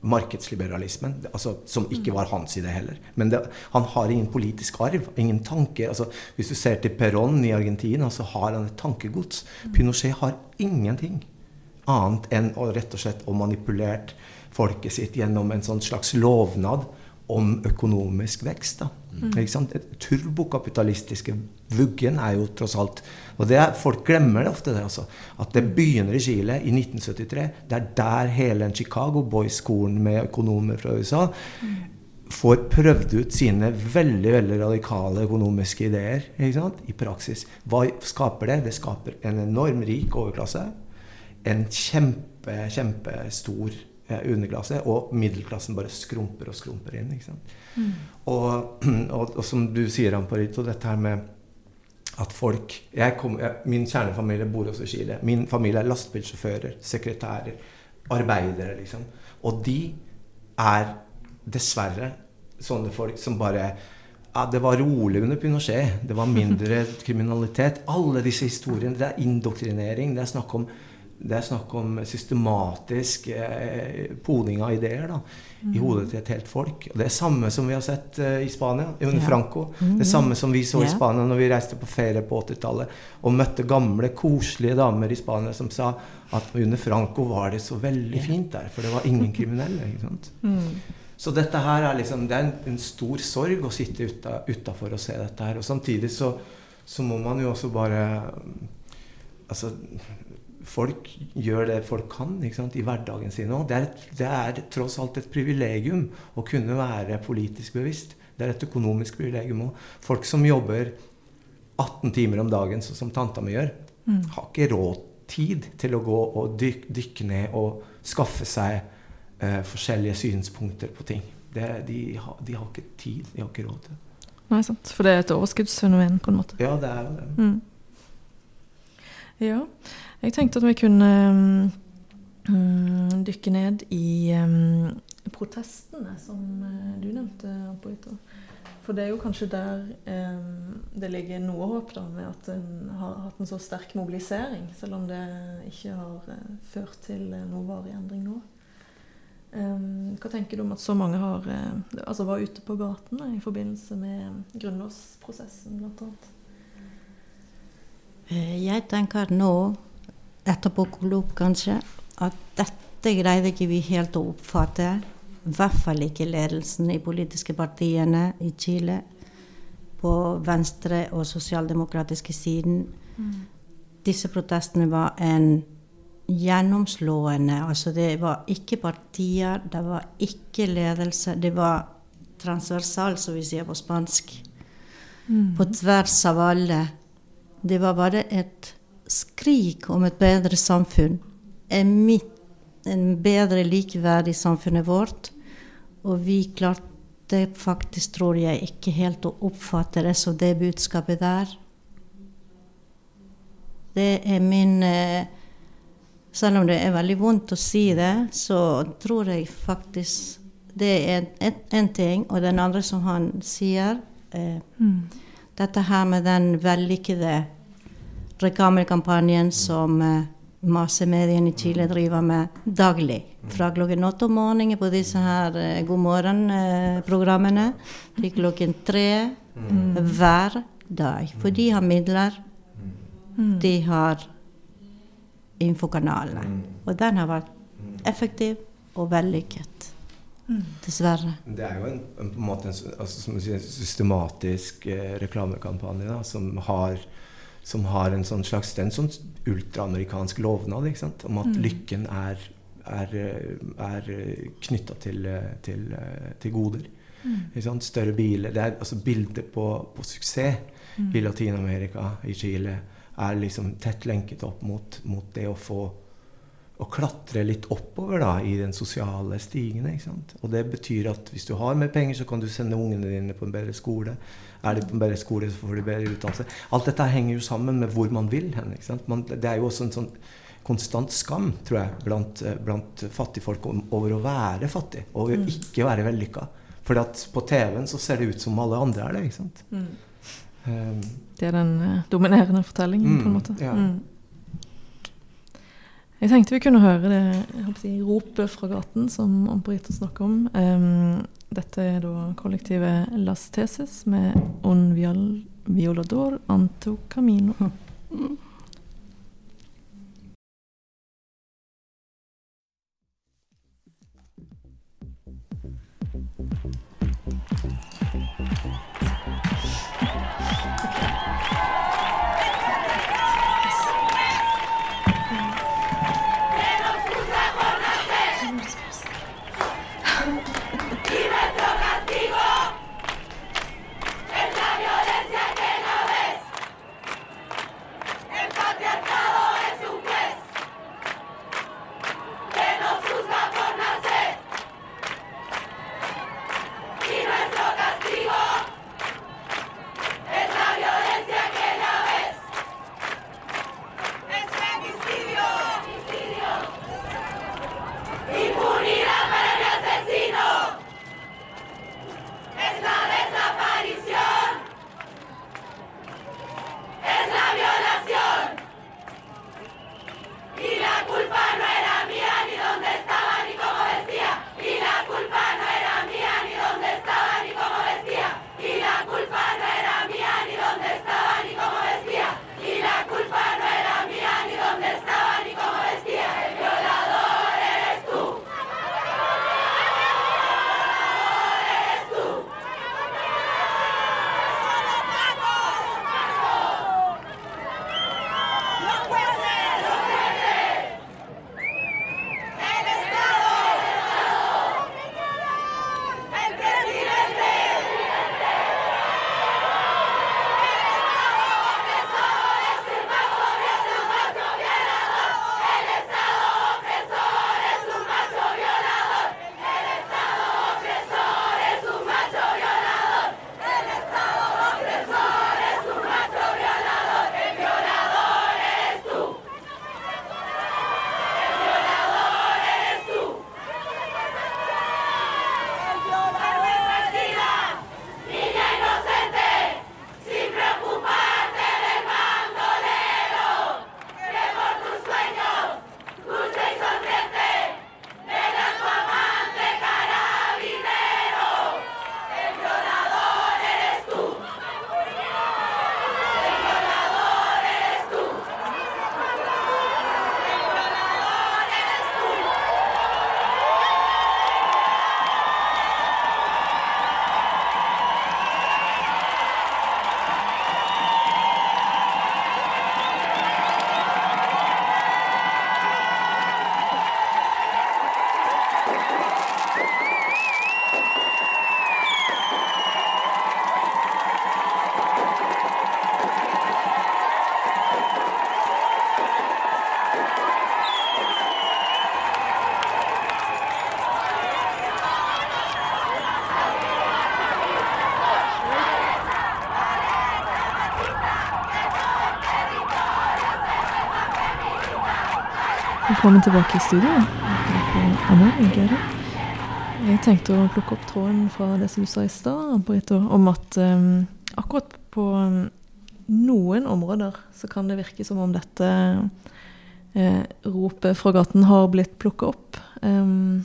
markedsliberalismen, altså, som ikke var hans idé heller. Men det, han har ingen politisk arv, ingen tanker. Altså, hvis du ser til Perón i Argentina, så har han et tankegods. Pinochet har ingenting annet enn å rett og slett å manipulert folket sitt gjennom en sånn slags lovnad om økonomisk vekst. da. Mm. Turbokapitalistiske vuggen er jo tross alt Og det er, folk glemmer det ofte. Det, altså, at det begynner i Chile i 1973. Det er der hele en Chicago Boys-skolen med økonomer fra USA mm. får prøvd ut sine veldig veldig radikale økonomiske ideer i praksis. Hva skaper det? Det skaper en enorm rik overklasse en kjempe, kjempestor eh, underklasse, og middelklassen bare skrumper og skrumper inn. Mm. Og, og, og, som du sier, Amparito, dette her med at folk kom, Min kjernefamilie bor også i Chile. Min familie er lastebilsjåfører, sekretærer, arbeidere, liksom. Og de er dessverre sånne folk som bare ja, Det var rolig under Pinochet. Det var mindre kriminalitet. Alle disse historiene. Det er indoktrinering. Det er snakk om det er snakk om systematisk eh, poding av ideer da. I hodet til et helt folk. Og det er samme som vi har sett uh, i Spania under ja. Franco. Det samme som vi så i Spania når vi reiste på ferie på 80-tallet og møtte gamle, koselige damer i Spania som sa at under Franco var det så veldig fint der, for det var ingen kriminelle. ikke sant? Mm. Så dette her er liksom, det er en, en stor sorg å sitte utafor og se dette her. Og samtidig så, så må man jo også bare altså folk gjør det folk kan i hverdagen sin òg. Det, det, er tross alt et privilegium å kunne være politisk bevisst. Det er et økonomisk privilegium òg. Folk som jobber 18 timer om dagen, sånn som tanta mi gjør, mm. har ikke råd tid til å gå og dyk, dykke ned og skaffe seg uh, forskjellige synspunkter på ting. Det, de, ha, de, har ikke tid. De har ikke råd til det. Nei, sant. For det er et overskuddsfenomen, på en måte. Ja, det er jo det. Mm. Ja. Jeg tenkte at vi kunne um, dykke ned i um, protestene som uh, du nevnte. Apoito. For det er jo kanskje der um, det ligger noe håp, da, med at en har hatt en så sterk mobilisering, selv om det ikke har uh, ført til uh, noe varig endring nå. hva tenker du om at så mange har, altså var ute på gatene i forbindelse med grunnlovsprosessen, bl.a.? Jeg tenker nå etterpå etterpåklok, kanskje, at dette greide ikke vi helt å oppfatte. I hvert fall ikke ledelsen i politiske partiene i Chile på venstre- og sosialdemokratiske siden. Mm. Disse protestene var en gjennomslående Altså det var ikke partier, det var ikke ledelse. Det var transversal, som vi sier på spansk. Mm. På tvers av alle. Det var bare et skrik om et bedre samfunn. En, bedre likeverd i samfunnet vårt. Og vi klarte faktisk, tror jeg, ikke helt å oppfatte det som det budskapet der. Det er min eh, Selv om det er veldig vondt å si det, så tror jeg faktisk det er en ting. Og den andre som han sier, eh, mm. Dette her med den vellykkede reklamekampanjen som uh, massemediene i Chile driver med daglig. Fra klokken åtte om morgenen på disse her uh, God morgen-programmene uh, til klokken tre mm. hver dag. For de har midler. Mm. De har infokanalene. Og den har vært effektiv og vellykket. Dessverre. Det er jo en, en, på en måte en, altså, sier, systematisk eh, reklamekampanje da, som, har, som har en sånn slags en sånn ultraamerikansk lovnad om at Mm. lykken er, er, eh, er knytta til, eh, til, eh, til goder. Mm. Større biler. Det er altså bildet på, på suksess Mm. i Latin-Amerika, i Chile, er liksom tett lenket opp mot, mot det å få å klatre litt oppover da, i den sosiale stigene. Ikke sant? Og det betyr at hvis du har mer penger, så kan du sende ungene dine på en bedre skole. Er de på en bedre skole, så får de bedre utdannelse. Alt dette henger jo sammen med hvor man vil hen. Ikke sant? Man, det er jo også en sånn konstant skam, tror jeg, blant, eh, blant fattigfolk over å være fattig og Mm. ikke være vellykka. For på TV-en så ser det ut som alle andre er det. ikke sant? Mm. Um, Det er den eh, dominerende fortellingen, på en Mm, måte. ja. Mm. Jeg tenkte vi kunne høre det si, ropet fra gaten som Amparito snakker om. Um, dette er da kollektivet Las Teses med Un viol violador anto camino. Velkommen tilbake i studio. Jeg tenkte å plukke opp tråden fra det som du sa i stad, Brito, om at um, akkurat på um, noen områder så kan det virke som om dette uh, ropet fra gaten har blitt plukka opp. Um,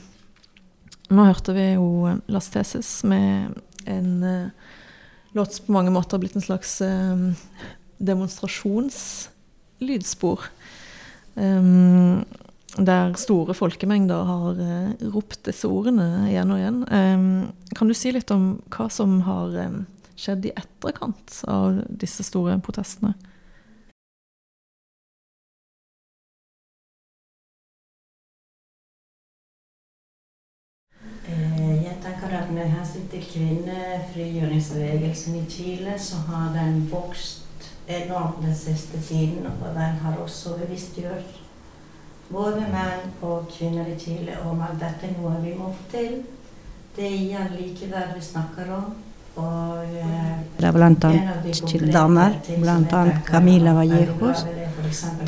nå hørte vi jo Las Teses med en uh, låt som på mange måter har blitt en slags uh, demonstrasjonslydspor. Um, der store folkemengder har eh, ropt disse ordene igjen og igjen. Eh, kan du si litt om hva som har eh, skjedd i etterkant av disse store protestene? Jeg tenker at med hensyn til kvinnefrigjøringsbevegelsen i Chile, så har den vokst enormt den siste tiden. Og den har også bevisstgjort både menn og kvinner i Chile om at dette er noe vi må få til. Det er igjen likeverd vi snakker om. Og eh, Det er blant annet damer, annet Camila Vallejos.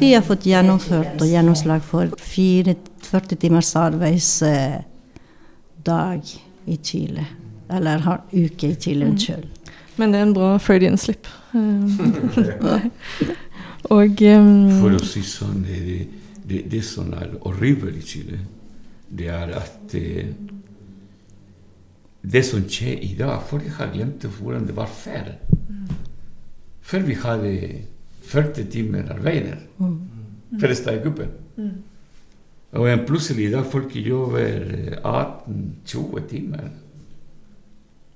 De har fått gjennomført og gjennomslag for 40 timers arbeidsdag i Chile. Eller har uke i Chile, Mm. unnskyld. Men det er en bra Freudian slip. Eh, og um, For å si sånn, det, det, det, det som er horribelt i Chile, det er at eh, det som skjer i dag Folk har glemt hvordan det var før. Før vi hadde 40 timer arbeider for å starte opp. Og en plutselig i dag folk jobber 18-20 timer.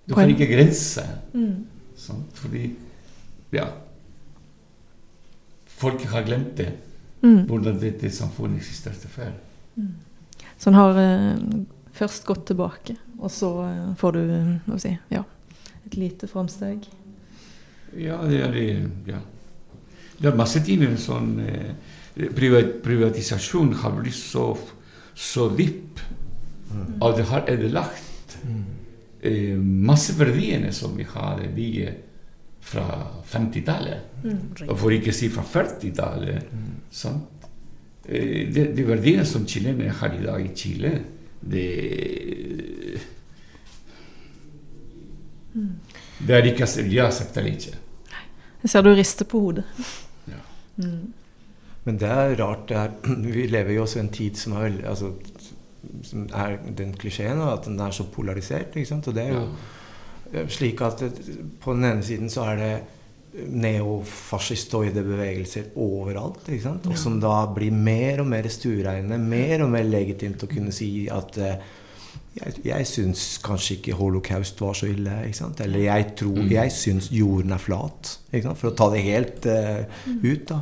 Du kan ikke grenser. mm. Sant? Fordi Ja. Folk har glemt det. Mm. Hvordan dette samfunnet eksisterte før. Så han har eh, først gått tilbake, og så eh, får du eh, hva si, ja, et lite framsteg. Ja, det er det. Ja. Det er masse ting som eh, privat, Privatisasjon har blitt så, så dyp, og det har ødelagt eh, masse verdiene som vi har i bygget fra 50-tallet. Og for ikke å si fra 40-tallet. sant? Eh, De, de verdiene som chilenere har i dag i Chile, det Det er ikke Jeg aksepterer ikke. Jeg ser du rister på hodet. Ja. Mm. Men det er rart. Det er, vi lever jo også i en tid som er altså, som er den klisjeen, at den er så polarisert. Ikke sant? Og det er jo eh, slik at det, på den ene siden så er det neofascistoide bevegelser overalt. Ikke sant? Og som da blir mer og mer stuereine, mer og mer legitimt å kunne si at eh, jeg, jeg syns kanskje ikke holocaust var så ille. Ikke sant? Eller jeg tror Jeg syns jorden er flat. Ikke sant? For å ta det helt eh, ut. da.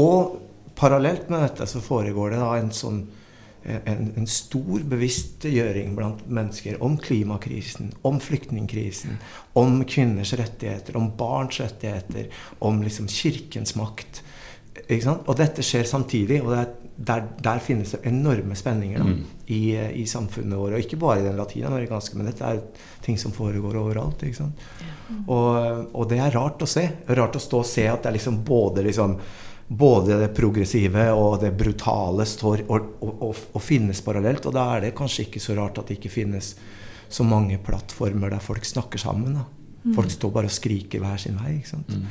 Og parallelt med dette så foregår det da en sånn en, en stor bevisstgjøring blant mennesker om klimakrisen, om flyktningkrisen, om kvinners rettigheter, om barns rettigheter, om liksom kirkens makt. Ikke sant? Og dette skjer samtidig, og det er, der, der finnes det enorme spenninger da, Mm. i, i samfunnet vårt. Og ikke bare i den latinamerikanske, men dette er ting som foregår overalt. ikke sant? Og, og det er rart å se. Rart å stå og se at det er liksom både liksom både det progressive og det brutale står og, og, og, finnes parallelt. Og da er det kanskje ikke så rart at det ikke finnes så mange plattformer der folk snakker sammen. Da. Folk står bare og skriker hver sin vei.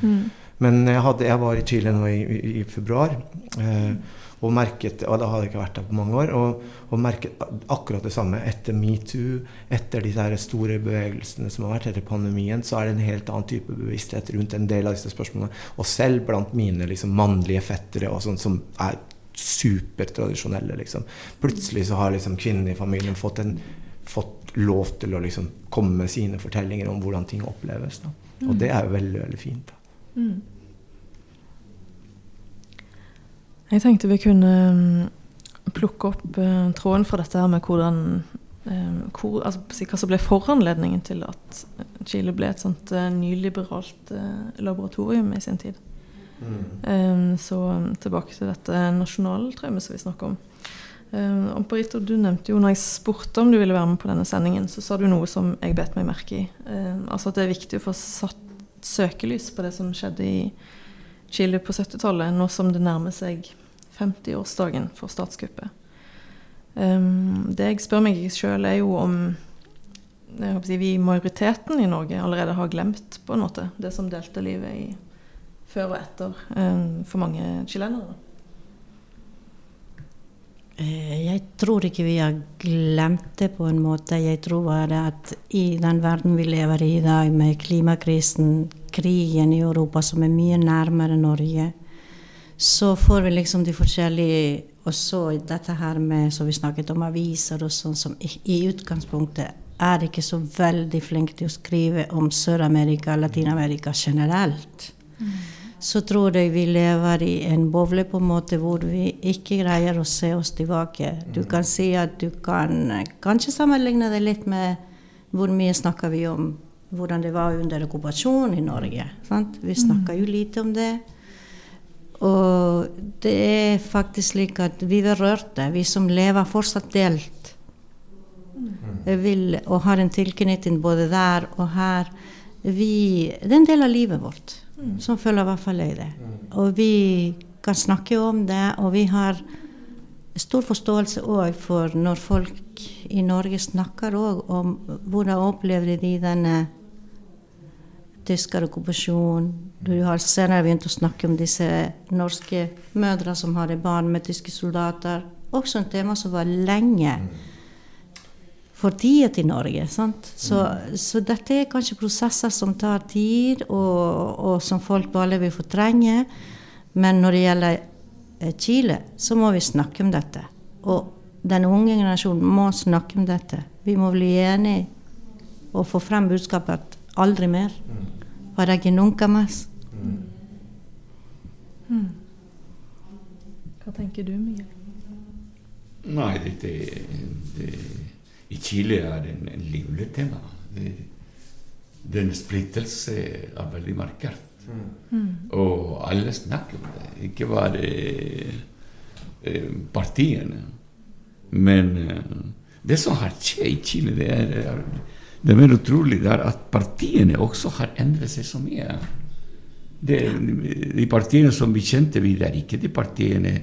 Mm. Men jeg, hadde, jeg var i Chile nå i, i, i februar. Eh, og merket, og da hadde ikke vært der på mange år, og, og merket akkurat det samme etter metoo, etter de der store bevegelsene som har vært etter pandemien, så er det en helt annen type bevissthet rundt en del av disse spørsmålene. Og selv blant mine liksom, mannlige fettere og sånn som er supertradisjonelle, liksom. Plutselig så har liksom kvinnene i familien fått, en, fått lov til å liksom komme med sine fortellinger om hvordan ting oppleves. Da. Og det er jo veldig, veldig fint. Da. Mm. Jeg tenkte vi kunne mm, plukke opp uh, tråden fra dette her med hvordan eh, hvor, altså, hva som ble foranledningen til at Chile ble et sånt uh, nyliberalt uh, laboratorium i sin tid. Eh, så mm, tilbake til dette nasjonaltraumet som vi snakker om. Uh, Amparito, du nevnte jo når jeg spurte om du ville være med på denne sendingen, så sa du noe som jeg bet meg merke i. Altså at det er viktig å få satt søkelys på det som skjedde i Chile på 70-tallet, nå som det nærmer seg 50-årsdagen for statskuppet. Um, det jeg spør meg sjøl, er jo om si, vi i majoriteten i Norge allerede har glemt på en måte det som delte livet i før og etter um, for mange chilenere. Eh, Jeg tror ikke vi har glemt det på en måte. Jeg tror bare at i den verden vi lever i i dag, med klimakrisen, krigen i Europa som er mye nærmere Norge, så får vi liksom de forskjellige Og så dette her med som vi snakket om aviser og sånn som i, utgangspunktet er ikke så veldig flinke til å skrive om Sør-Amerika Latin-Amerika generelt. Mm. Så tror jeg vi lever i en boble på en måte hvor vi ikke greier å se oss tilbake. Du kan si at du kan kanskje sammenligne det litt med hvor mye snakker vi om hvordan det var under okkupasjon i Norge. Sant? Vi snakker jo lite om det. Og det er faktisk slik at vi berørte, vi som lever fortsatt delt, vil, og har en tilknytning både der og her vi, Det er en del av livet vårt. Sånn føler i hvert fall jeg det. Og vi kan snakke om det, og vi har stor forståelse òg for når folk i Norge snakker om hvordan opplevde de denne tyskerokkupasjonen. Du har senere begynt å snakke om disse norske mødre som hadde barn med tyske soldater. Også en tema som var lenge fortiet i Norge. Sant? Så, så, dette er kanskje prosesser som tar tid, og, og som folk bare vil fortrenge. Men når det gjelder eh, Chile, så må vi snakke om dette. Og den unge generasjonen må snakke om dette. Vi må bli enige og få frem budskapet at aldri mer. Para que nunca más. Mm. Hva tenker du, Miguel? Nei, det, det, I Chile er det en, en livlig tema. Den splittelse er veldig markert. Mm. Og alle snakker om det. Ikke bare eh, partiene. Men eh, det som har skjedd i Chile, det er, det er mer utrolig det er at partiene også har endret seg så mye. Det, de partiene som vi kjente vi, det er ikke de partiene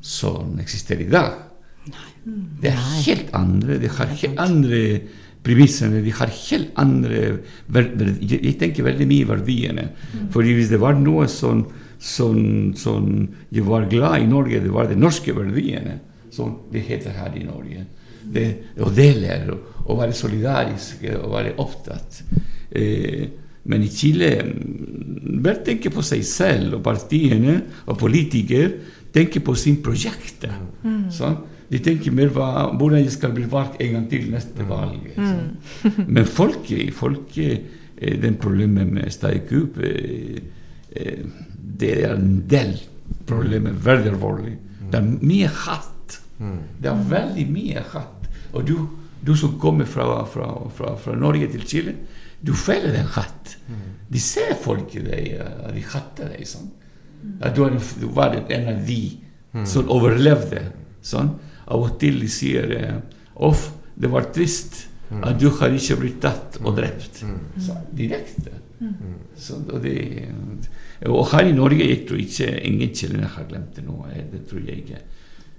som eksisterer i dag. Det er helt andre. De har helt andre premissene. De har helt andre Jeg tenker veldig mye verdiene. Fordi hvis det var noe som, som, som jeg var glad i Norge, det var de norske verdiene, som det heter her i Norge. Det, å dele, å være solidarisk, å være opptatt. Eh, men i Chile bare tenker på seg selv, og partiene og politikere tenker på sin prosjekt. Mm. Sånn? De tenker mer på hvordan de skal bli valgt en gang til neste valg. Mm. Men folket, folket den problemet med Staikup Det er en del problemer, veldig alvorlig. Det er mye hatt. Det er veldig mye hatt. Og du, du som kommer fra, fra, fra, fra, Norge til Chile, du føler den hatt. De ser folk i deg, de hatter deg. sånn. At du, var en av de som overlevde. sånn. Av og til de sier Off, det var trist at du har ikke blitt tatt og drept. Så, direkte. Så, og, det, og, her i Norge jeg tror ikke ingen chilenere har glemt det nå. Det tror jeg ikke.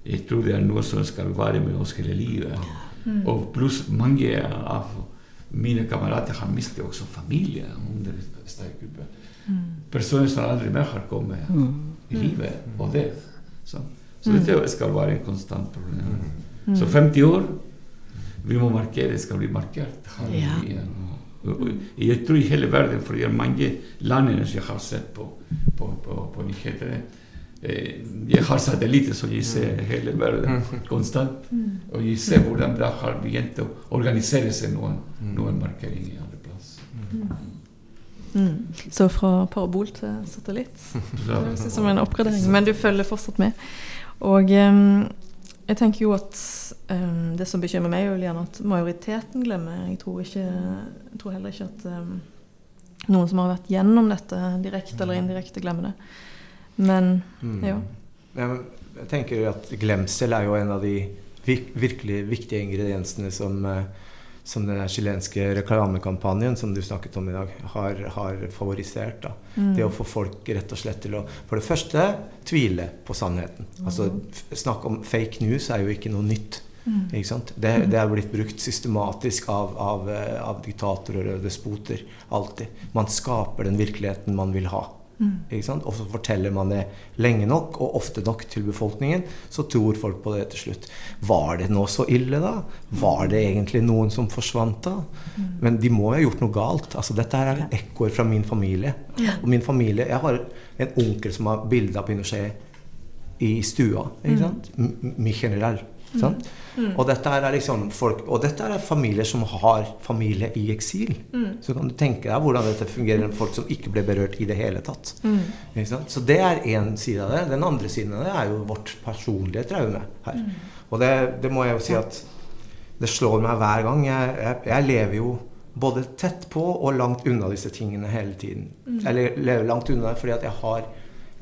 Jeg tror det er noe som skal være med oss hele livet. Og pluss mange av mine kamerater har mistet også familie under streikgruppen. Personer som aldri mer har kommet i livet og død. Så. Så dette skal være en konstant problem. Mm. Så 50 år Vi må markere, det skal bli markert. Ja. Jeg tror i hele verden, for det er mange som jeg har sett på, på, på, på nyheter Jeg har satellitter som jeg ser hele verden konstant. Og jeg ser hvordan det har begynt å organisere seg noen, noen markeringer andre plass. Mm. Så fra parabol til satellitt. Som en oppgradering, men du følger fortsatt med. Og jeg tenker jo at det som bekymrer meg, er gjerne at majoriteten glemmer. Jeg tror, ikke, jeg tror heller ikke at noen som har vært gjennom dette direkte eller indirekte, glemmer det. Men mm. ja. Jeg tenker at glemsel er jo en av de virkelig viktige ingrediensene som uh, som den chilenske reklamekampanjen som du snakket om i dag, har, har favorisert. Mm. Det å få folk rett og slett til å for det første tvile på sannheten. Mm. Altså, Snakk om fake news er jo ikke noe nytt. Mm. Ikke det, det, er blitt brukt systematisk av, av, eh, av diktatorer og despoter. Alltid. Man skaper den virkeligheten man vil ha. Mm. Og så forteller man det lenge nok og ofte nok til befolkningen, så tror folk på det til slutt. Var det nå så ille, da? Var det egentlig noen som forsvant da? Mm. Men de må jo ha gjort noe galt. Altså, dette her er ekkoer fra min familie. Og min familie Jeg har en onkel som har bilde av Pinochet i stua. ikke sant? Mm. Mi generell. Sant? Og dette er liksom folk, og dette er familier som har familie i eksil. Så kan du tenke deg hvordan dette fungerer med folk som ikke ble berørt i det hele tatt. Sant? Så det er én side av det. Den andre siden av det er jo vårt personlige traume her. Og det, det må jeg jo si at det slår meg hver gang. Jeg, jeg, jeg lever jo både tett på og langt unna disse tingene hele tiden. Eller lever langt unna fordi at jeg har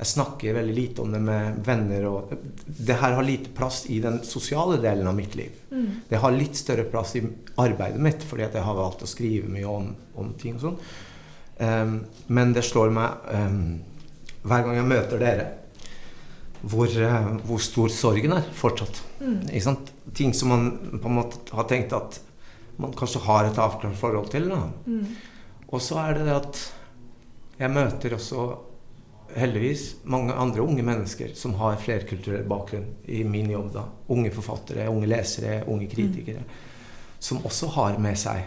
jeg snakker veldig lite om det med venner. og Det her har lite plass i den sosiale delen av mitt liv. Det har litt større plass i arbeidet mitt fordi at jeg har valgt å skrive mye om, om ting og sånn. Um, men det slår meg um, hver gang jeg møter dere, hvor, uh, hvor stor sorgen er fortsatt. Sant? Ting som man på en måte har tenkt at man kanskje har et avklart forhold til. Da. Og så er det det at jeg møter også heldigvis mange andre unge mennesker som har flerkulturell bakgrunn i min jobb. da. Unge forfattere, unge lesere, unge kritikere. Som også har med seg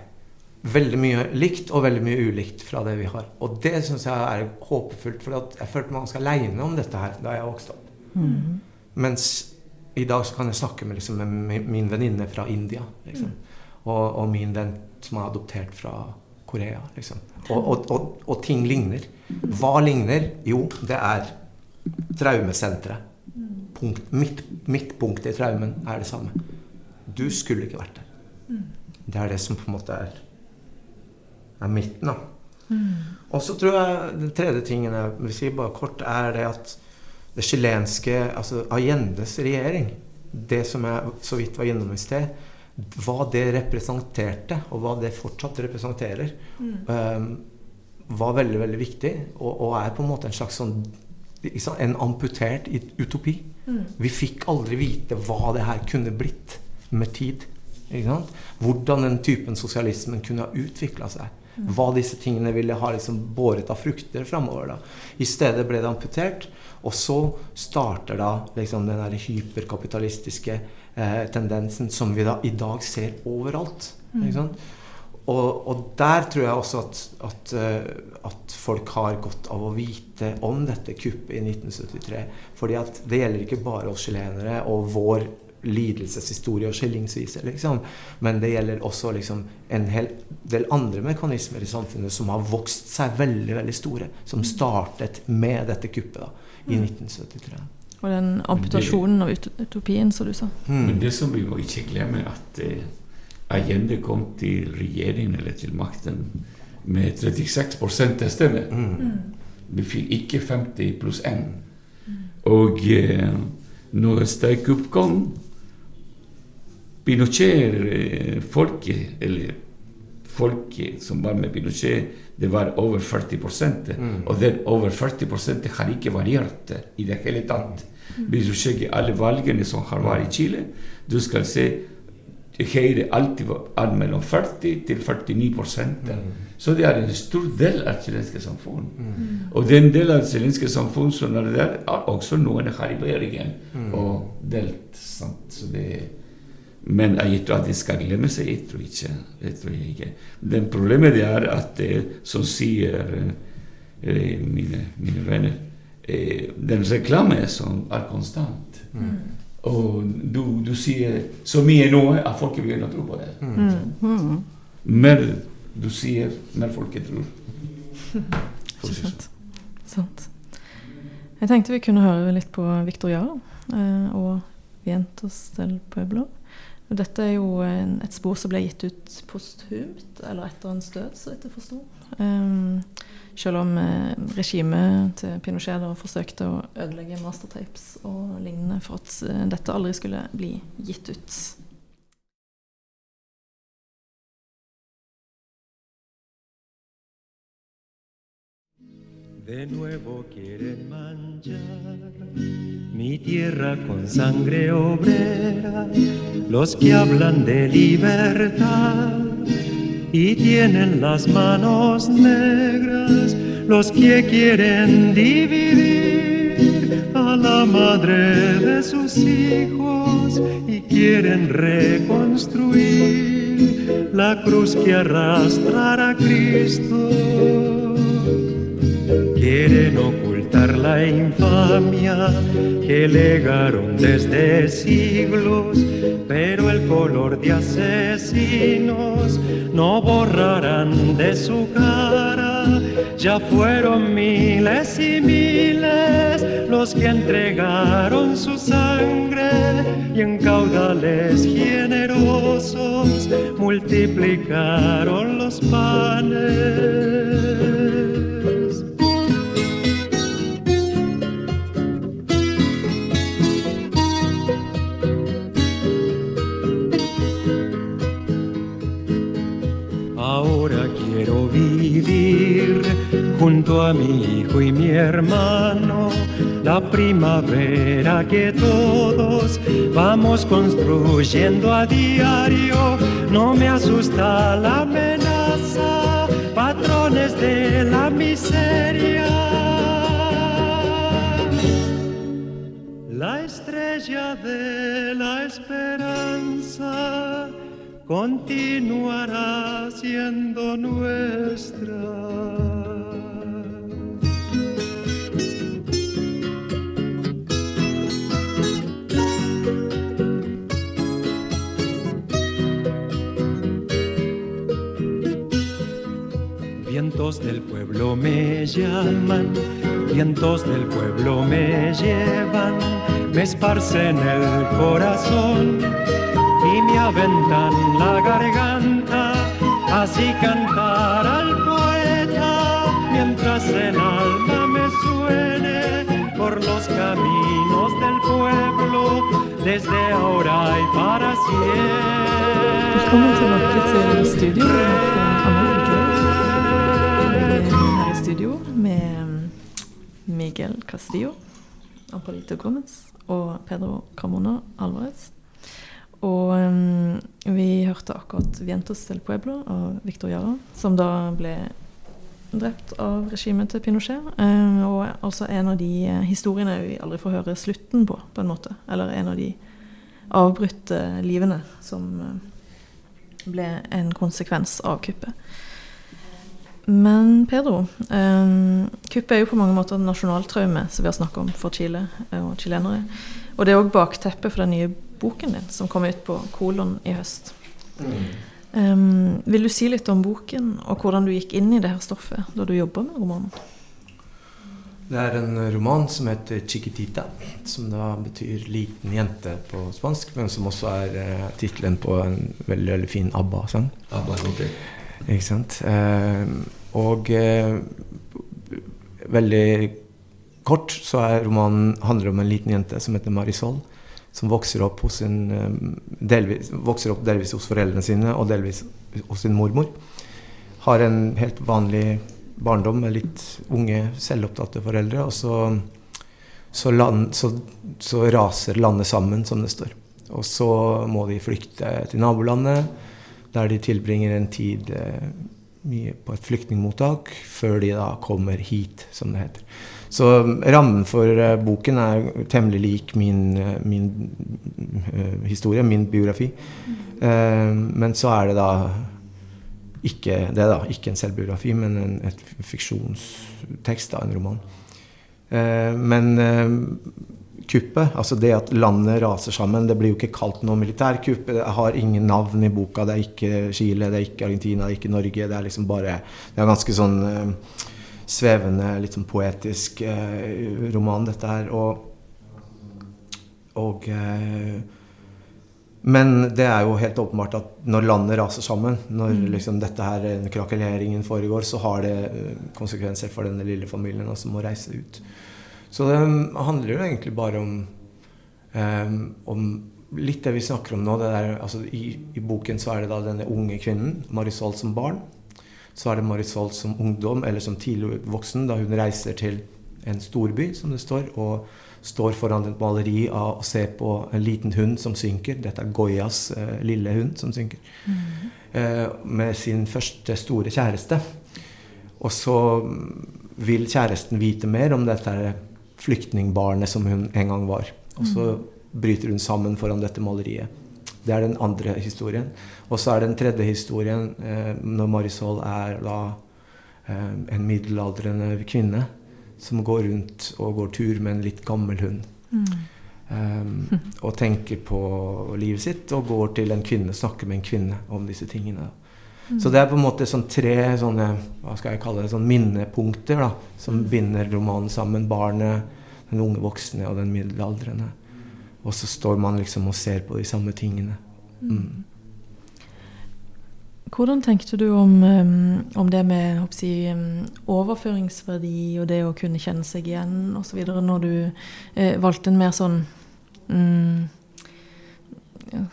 veldig mye likt og veldig mye ulikt fra det vi har. Og det syns jeg er håpefullt, for jeg følte meg ganske aleine om dette her da jeg vokste opp. Mens i dag så kan jeg snakke med, liksom, med min venninne fra India. Liksom. Og, og min venn som er adoptert fra Korea. Liksom. Og, og, og, og ting ligner. Hva ligner? Jo, det er traumesenteret. Punkt, midt, midtpunktet i traumen er det samme. Du skulle ikke vært der. Det er det som på en måte er, er midten. Da. Og så tror jeg den tredje tingen jeg vil si bare kort, er det at det chilenske Altså Allendes regjering, det som jeg så vidt var innom i sted, hva det representerte, og hva det fortsatt representerer, um, var veldig, veldig viktig. Og, og er på en måte en slags sånn En amputert utopi. utopi. Vi fikk aldri vite hva det her kunne blitt med tid. Hvordan den typen sosialismen kunne ha utvikla seg. Hva disse tingene ville ha liksom båret av frukter framover. Da. I stedet ble det amputert. Og så starter da liksom den hyperkapitalistiske eh, tendensen som vi da i dag ser overalt. Sant? Og, og der tror jeg også at, at, eh, at folk har godt av å vite om dette kuppet i 1973. Fordi at det gjelder ikke bare oss chilenere og vår lidelseshistorie og skillingsvise, liksom. Men det gjelder også liksom, en hel del andre mekanismer i samfunnet som har vokst seg veldig veldig store. Som startet med dette kuppet da, i 1973. Og den amputasjonen av utopien, som du sa. Men det som vi må ikke glemme, at eh, Allende kom til regjeringen eller til makten med 36 av Mm. Vi fikk ikke 50 pluss 1. Og eh, når sterk kom Pinochet, eh, folket, eller folket som var med Pinochet, det var over 40% Og den over 40% har ikke variert i det hele tatt. Hvis du sjekker alle valgene som har vært i Chile, du skal se Høyre alltid er mellom 40 til 49% Så det er en stor del av chilenske samfunn. Og den del av chilenske samfunn som er der, er også noen her i Bergen og delt. Sant? Så det, men jeg tror at de skal glemme seg. Jeg tror ikke. Jeg tror jeg ikke. Den problemet det er at, eh, som sier eh, mine, mine venner, eh, den reklame som er konstant. Og du, du sier så mye nå at folk begynner å tro på det. Mm. Mer du sier, mer folk tror. Sånn. Sant. Sant. Jeg tenkte vi kunne høre litt på Victor Jara eh, og Vientos del Pueblo. Dette er jo en, et spor som ble gitt ut posthumt, eller etter hans død, så vidt jeg forsto. Um, selv om eh, regimet til Pinochet da forsøkte å ødelegge mastertapes og lignende for at eh, dette aldri skulle bli gitt ut. De nuevo quieren manchar mi tierra con sangre obrera, los que hablan de libertad y tienen las manos negras, los que quieren dividir a la madre de sus hijos y quieren reconstruir la cruz que arrastrará a Cristo. Quieren ocultar la infamia que legaron desde siglos, pero el color de asesinos no borrarán de su cara. Ya fueron miles y miles los que entregaron su sangre y en caudales generosos multiplicaron los panes. Junto a mi hijo y mi hermano, la primavera que todos vamos construyendo a diario. No me asusta la amenaza, patrones de la miseria. La estrella de la esperanza continuará siendo nuestra. Del pueblo me llaman, vientos del pueblo me llevan, me esparcen el corazón y me aventan la garganta, así cantar al poeta mientras el alma me suene por los caminos del pueblo desde ahora y para siempre. Studio med Miguel Castillo, Apolito Gomez og Pedro Carmona Alvarez. Og um, vi hørte akkurat 'Vientos del Pueblo' av Victor Jara, som da ble drept av regimet til Pinochet. Um, og også en av de uh, historiene vi aldri får høre slutten på, på en måte. Eller en av de avbrutte livene som uh, ble en konsekvens av kuppet. Men Pedro, um, kuppet er jo på mange måter nasjonaltraume som vi har snakket om for Chile og chilenere. Og det er òg bakteppet for den nye boken din, som kom ut på Kolon i høst. Mm. Um, vil du si litt om boken, og hvordan du gikk inn i det her stoffet da du jobba med romanen? Det er en roman som heter 'Chiquitita', som da betyr 'liten jente' på spansk, men som også er uh, tittelen på en veldig, veldig fin ABBA-sang. ABBA, okay. Ikke sant? Uh, og uh, veldig kort så er romanen handler om en liten jente som heter Marisol som vokser opp, hos sin, eh, delvis, vokser opp delvis hos foreldrene sine og delvis hos sin mormor. Har en helt vanlig barndom med litt unge, selvopptatte foreldre. Og så, så, land, så, så raser landet sammen, som det står. Og så må de flykte til nabolandet, der de tilbringer en tid eh, mye på et flyktningmottak, før de da kommer hit, som det heter. Så rammen for uh, boken er temmelig lik min, uh, min uh, historie, min biografi. men så er det da ikke, det da ikke en selvbiografi, men en et fiksjonstekst, da, en roman. men kuppet, altså det at landet raser sammen, det blir jo ikke kalt noe militærkupp. Det har ingen navn i boka. Det er ikke Chile, det er ikke Argentina, det er ikke Norge. Det er liksom bare Det er ganske sånn svevende, litt sånn poetisk eh, roman, dette her. Og, og eh, Men det er jo helt åpenbart at når landet raser sammen, når mm. liksom dette her, krakeleringen foregår, så har det eh, konsekvenser for denne lille familien som må reise ut. Så det handler jo egentlig bare om, um, om litt det vi snakker om nå. Der, altså i, i, boken så er det da denne unge kvinnen, Marisol som barn. Så er det Marisol som ungdom, eller som tidlig voksen, da hun reiser til en storby, som det står, og står foran et maleri av å se på en liten hund som synker. Dette er Goyas eh, lille hund som synker. Mm. Eh, med sin første store kjæreste. Og så vil kjæresten vite mer om dette flyktningbarnet som hun en gang var. Og så mm. bryter hun sammen foran dette maleriet. Det er den andre historien. Og så er den tredje historien eh, når Marisol er da eh, en middelaldrende kvinne som går rundt og går tur med en litt gammel hund. Mm. Um, og tenker på livet sitt og går til en kvinne, snakker med en kvinne om disse tingene. Mm. Så det er på en måte sånn tre sånne, hva skal jeg kalle det, sånn minnepunkter da, som Mm. binder romanen sammen. Barnet, den unge voksne og den middelaldrende. Og så står man liksom og ser på de samme tingene. Mm. Hvordan tenkte du om, um, om det med si, um, overføringsverdi og det å kunne kjenne seg igjen osv. når du eh, valgte en mer sånn mm,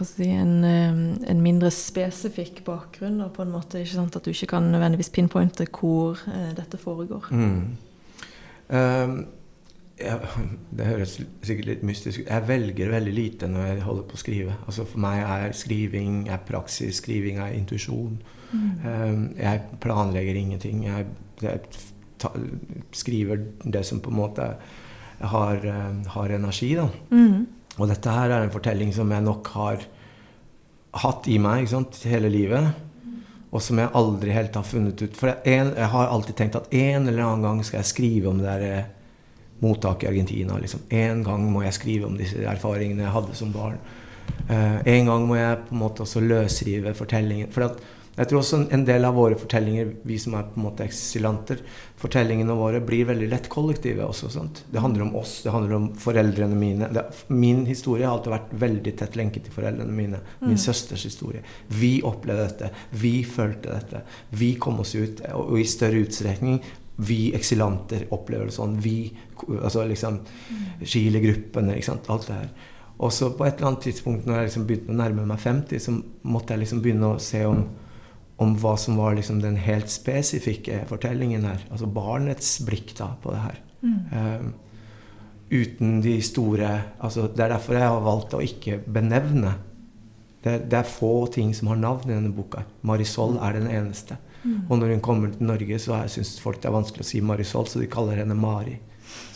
si, en, um, en mindre spesifikk bakgrunn, da, på en måte? At du ikke kan nødvendigvis pinpointe hvor eh, dette foregår. Mm. Um, ja, det høres sikkert litt mystisk ut. Jeg velger veldig lite når jeg holder på å skrive. Altså For meg er skriving er praksis, skriving er intuisjon. Mm. Um, jeg planlegger ingenting. Jeg, jeg ta, skriver det som på en måte har, um, har energi. da. Mm. Og dette her er en fortelling som jeg nok har hatt i meg sant, hele livet. Og som jeg aldri helt har funnet ut. For jeg, jeg har alltid tenkt at en eller annen gang skal jeg skrive om det der mottaket i Argentina. Liksom. En gang må jeg skrive om disse erfaringene jeg hadde som barn. Uh, en gang må jeg på en måte også løsrive fortellingen. For at, jeg tror også en del av våre fortellinger, vi som er på en måte eksilanter, fortellingene våre blir veldig lett kollektive også. Sant? Det handler om oss, det handler om foreldrene mine. Det, min historie har alltid vært veldig tett lenket til foreldrene mine. Min Mm. søsters historie. Vi opplevde dette. Vi følte dette. Vi kom oss ut. Og, og i større utstrekning vi eksilanter opplever det sånn. Vi, altså liksom Chile-gruppene, ikke sant. Alt det her. Og så på et eller annet tidspunkt når jeg liksom begynte å nærme meg 50, så måtte jeg liksom begynne å se om, om hva som var liksom den helt spesifikke fortellingen her. Altså barnets blikk da på det her. Mm. Um, uten de store altså Det er derfor jeg har valgt å ikke benevne. Det, det er få ting som har navn i denne boka. Marisol er den eneste. Mm. Og når hun kommer til Norge, så syns folk det er vanskelig å si Marisol, så de kaller henne Mari.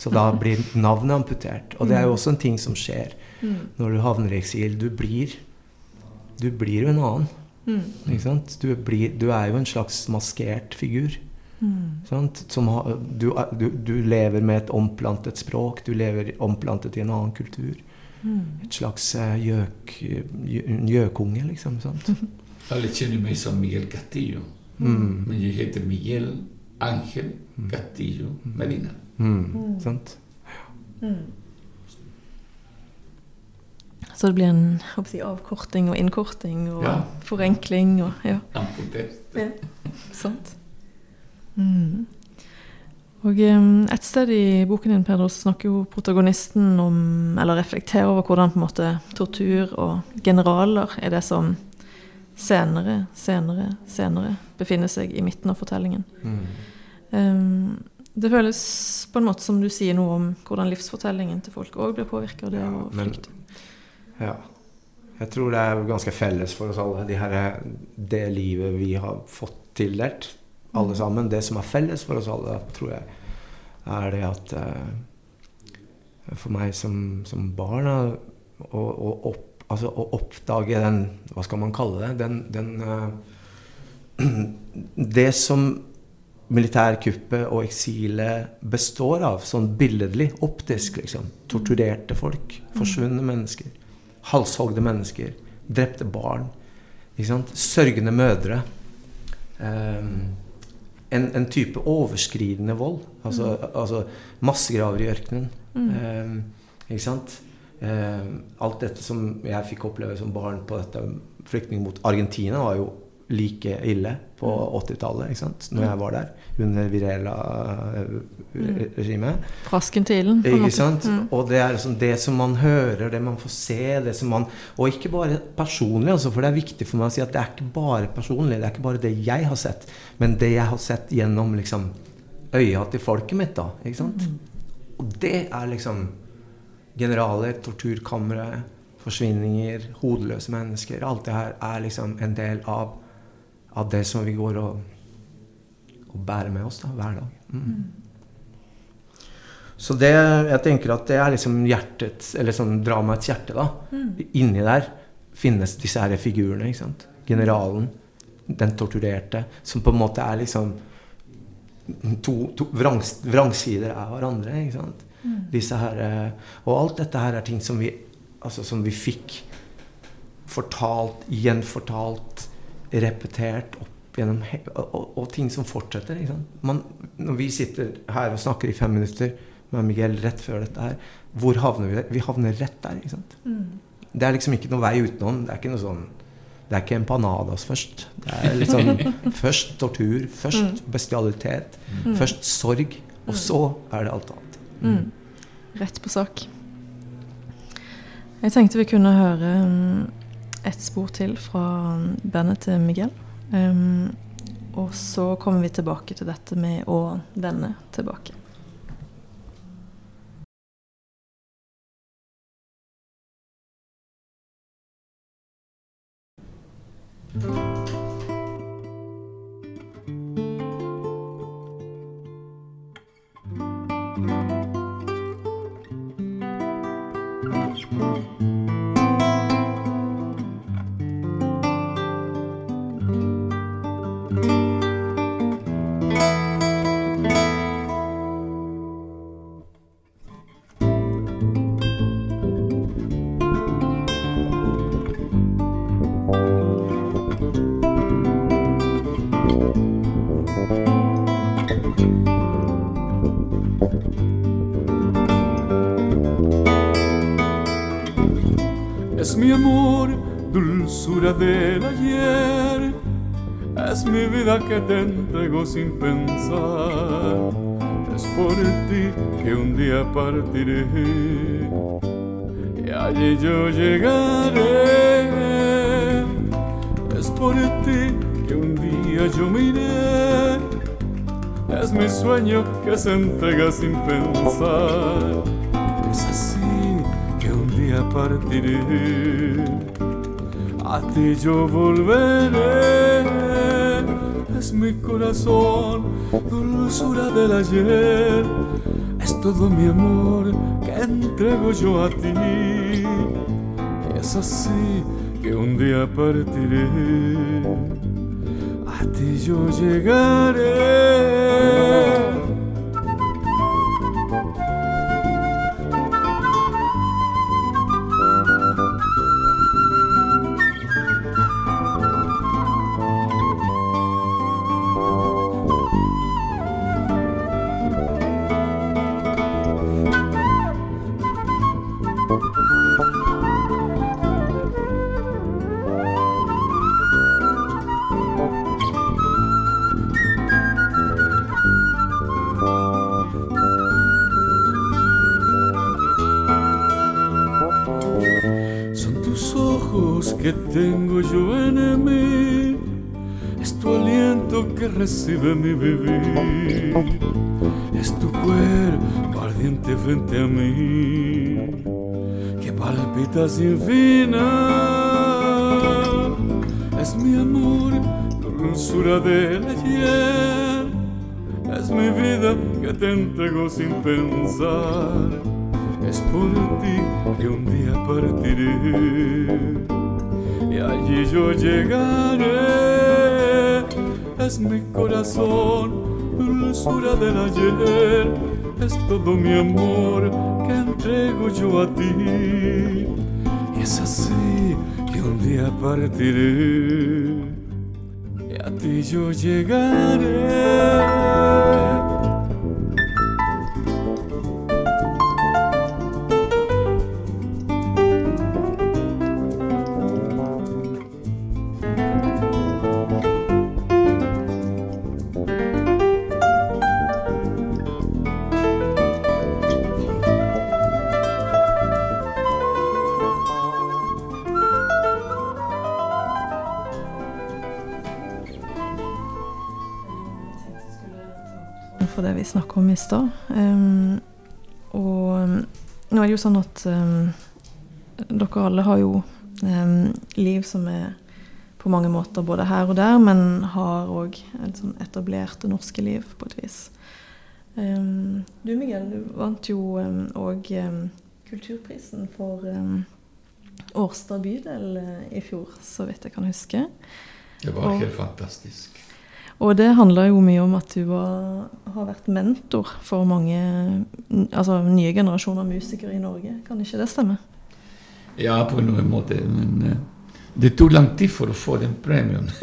Så da blir navnet amputert. Og det er jo også en ting som skjer Mm. når du havner i eksil. Du blir Du blir jo en annen. Mm. Ikke sant? Du, blir, du er jo en slags maskert figur. Mm. Sant? Som du, du, du lever med et omplantet språk. Du lever omplantet i en annen kultur. Mm. Et slags gjøkunge, gjøk, liksom. Sant? Alle kjenner meg som Miguel Castillo. Mm. Men jeg heter Miguel Ángel Castillo Medina. Mm. Sant? Mm. Så det blir en håper jeg, avkorting og innkorting og Ja. forenkling og ja. Amputert. ja. Sant. Mm. Og et sted i boken din, Pedro, så snakker jo protagonisten om, eller reflekterer over hvordan på en måte tortur og generaler er det som senere, senere, senere befinner seg i midten av fortellingen. Mm. Um, det føles på en måte som du sier noe om hvordan livsfortellingen til folk òg blir påvirka av det å men- flykte. Ja. Jeg tror det er ganske felles for oss alle, de her, det livet vi har fått tildelt. Alle Mm. sammen. Det som er felles for oss alle, tror jeg, er det at uh, For meg som, som barn da, å, å, opp, altså, å oppdage den Hva skal man kalle det? Den, den eh, Det som militærkuppet og eksilet består av, sånn billedlig, optisk, liksom. Torturerte folk. Forsvunne mennesker. Halshogde mennesker. Drepte barn. Sørgende mødre. Um, en, en type overskridende vold. Altså, altså massegraver i ørkenen. Mm. Um, ikke sant? Ehm, alt dette som jeg fikk oppleve som barn på dette flyktning mot Argentina, var jo like ille på 80-tallet, ikke sant? når jeg var der, under Virela-regimet. Frasken til ilden, på en måte. Mm. Og det er liksom det som man hører, det man får se, det som man Og ikke bare personlig, altså, for det er viktig for meg å si at det er ikke bare personlig, det er ikke bare det jeg har sett, men det jeg har sett gjennom liksom øya til folket mitt, da. Ikke sant? Mm. Og det er liksom generaler, torturkamre, forsvinninger, hodeløse mennesker. Alt det her er liksom en del av, av det som vi går og, og bærer med oss da, hver dag. Mm. Så det, jeg tenker at det er liksom hjertet, eller sånn dramaets hjerte, da. Mm. Inni der finnes disse her figurene. ikke sant? Generalen, den torturerte, som på en måte er liksom to, to vrang, vrangsider av hverandre. ikke sant? Mm. Disse her, eh, og alt dette her er ting som vi, altså, som vi fikk fortalt, gjenfortalt, repetert opp gjennom og, og, og ting som fortsetter. Man, når vi sitter her og snakker i fem minutter med Miguel rett før dette her, hvor havner vi? der? Vi havner rett der. ikke sant? Mm. Det er liksom ikke noe vei utenom. Det er ikke noe sånn det er ikke empanadas først. Det er litt sånn Først tortur, først bestialitet, Mm. først sorg, og så er det alt annet. Mm. Rett på sak. Jeg tenkte vi kunne høre um, et spor til fra um, bandet til Miguel. Um, og så kommer vi tilbake til dette med å vende tilbake. Es amor, dulzura del ayer. Es mi vida que te entrego sin pensar. Es por ti que un día partiré. Y allí yo llegaré. Es por ti que un día yo me. Es mi sueño que se entrega sin pensar. Día partiré. A ti yo volveré. Es mi corazón, dulzura del ayer. Es todo mi amor que entrego yo a ti. Es así que un día partiré. A ti yo llegaré. Recibe mi vivir, es tu cuerpo ardiente frente a mí, que palpita sin final. Es mi amor, dulzura del ayer, es mi vida que te entrego sin pensar. Es por ti que un día partiré y allí yo llegaré. Es mi corazón, dulzura del ayer, es todo mi amor que entrego yo a ti. Y es así que un día partiré y a ti yo llegaré. Jo sånn at um, dere alle har jo um, liv som er på mange måter både her og der, men har òg sånn etablerte norske liv på et vis. Um, du Miguel, du vant jo òg kulturprisen for Årstad bydel eh, i fjor, så vidt jeg kan huske. Det var Og- helt fantastisk. Og det handler jo mye om at du var, har vært mentor for mange altså nye generasjoner musikere i Norge. Kan ikke det stemme? Ja, på noen måte. Men uh, det tok lang tid for å få den premien.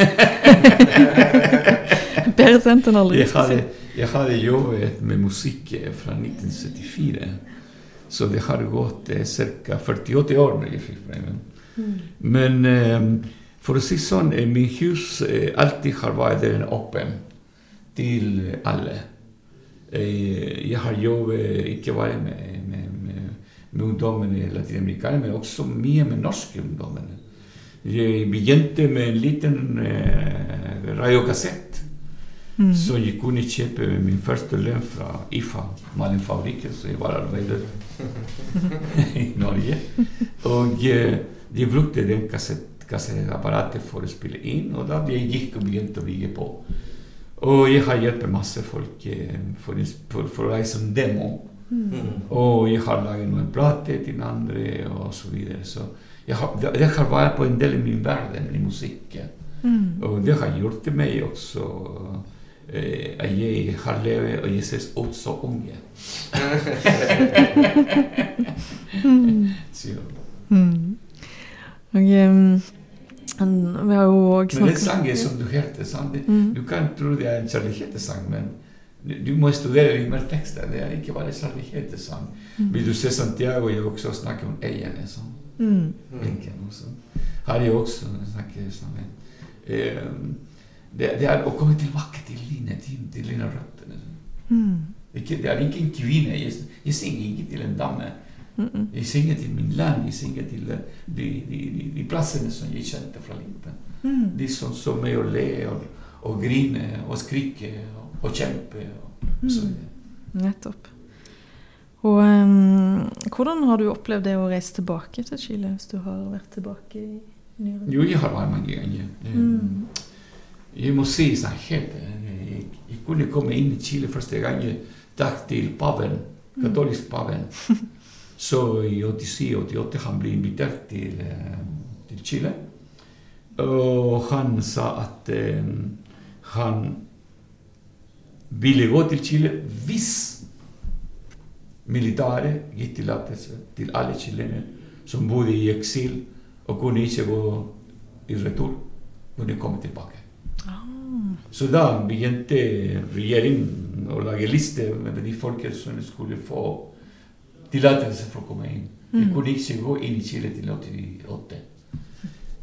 Bedre sendt enn aldri. Jeg hadde, jeg hadde jobbet med musikk fra 1974. Så det har gått eh, ca. 48 år når jeg fikk premien. Mm. Men eh, for å si sånn, eh, min hus eh, alltid har vært åpen til alle. Eh, jeg har jobbet ikke bare med, med, med, med ungdommene latinamerikere, men også mye med norske ungdommer. Jeg begynte med en liten eh, radiokassett Mm. som jeg kunne kjøpe min første lønn fra IFA, Malingfabrikken, så jeg var arbeider i Norge. Og eh, de brukte den kassettapparatet for å spille inn, og da jeg gikk og begynte å bygge på. Og jeg har hjulpet masse folk for, for, for, å reise en demo. Mm. Og jeg har laget noen plater til andre, og så videre. Så jeg har, det, har vært på en del av min verden i musikken. Mm. Og det har gjort meg også eh, jeg har levd, og jeg ser ut så unge. så. Mm. Og, um, vi har jo òg snakket Men den sangen som du hørte, mm. du kan tro det er en kjærlighetssang, men du må studere litt mer tekster. Det er ikke bare kjærlighetssang. Mm. Vil du se Santiago, jeg også snakker om eierne. Sånn. Mm. Har jeg også snakket sammen. Eh, det, det, er å komme tilbake til dine, til, til dine røtter. Mm. Det er ikke en kvinne. Jeg, jeg synger ikke til en dame. Mm -mm. Jeg synger til min land. Jeg synger til de, de, de, plassene som jeg kjente fra livet. Mm. De som så med å le og, og grine og skrike og, og kjempe. Og, og så mm. Nettopp. Og um, Hvordan har du opplevd det å reise tilbake til Chile, hvis du har vært tilbake i nyere Jo, jeg har vært mange ganger. Mm. Jeg må si sannheten. jeg, jeg kunne komme inn i Chile første gang takk til paven, mm. katolisk paven. Så i 87-88 han ble invitert til, eh, til, Chile. Og han sa at um, han ville gå til Chile hvis militæret gitt tillatelse til alle chilene som bodde i eksil og kunne ikke gå i retur, kunne komme tilbake. Så da begynte regjeringen å lage liste med de folkene som skulle få tillatelse for å komme inn. Jeg kunne ikke gå inn i Chile til 88.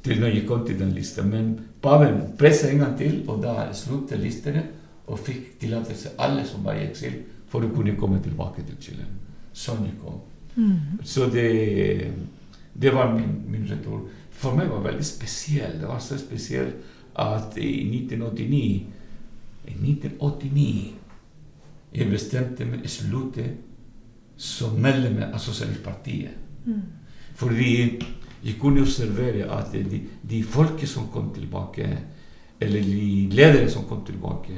Til når jeg kom til den lista. Men paven presset en gang til, og da sluttet listene og fikk tillatelse alle som var i eksil, for å kunne komme tilbake til Chile. Sånn jeg kom. Mm. Så det, det var min, min retur. For meg var det veldig spesielt. Det var så spesielt at i 1989 I 1989 jeg bestemte meg å slutte som medlem av Sosialistpartiet. Mm. Fordi jeg kunne observere at de, de folket som kom tilbake, eller de ledere som kom tilbake,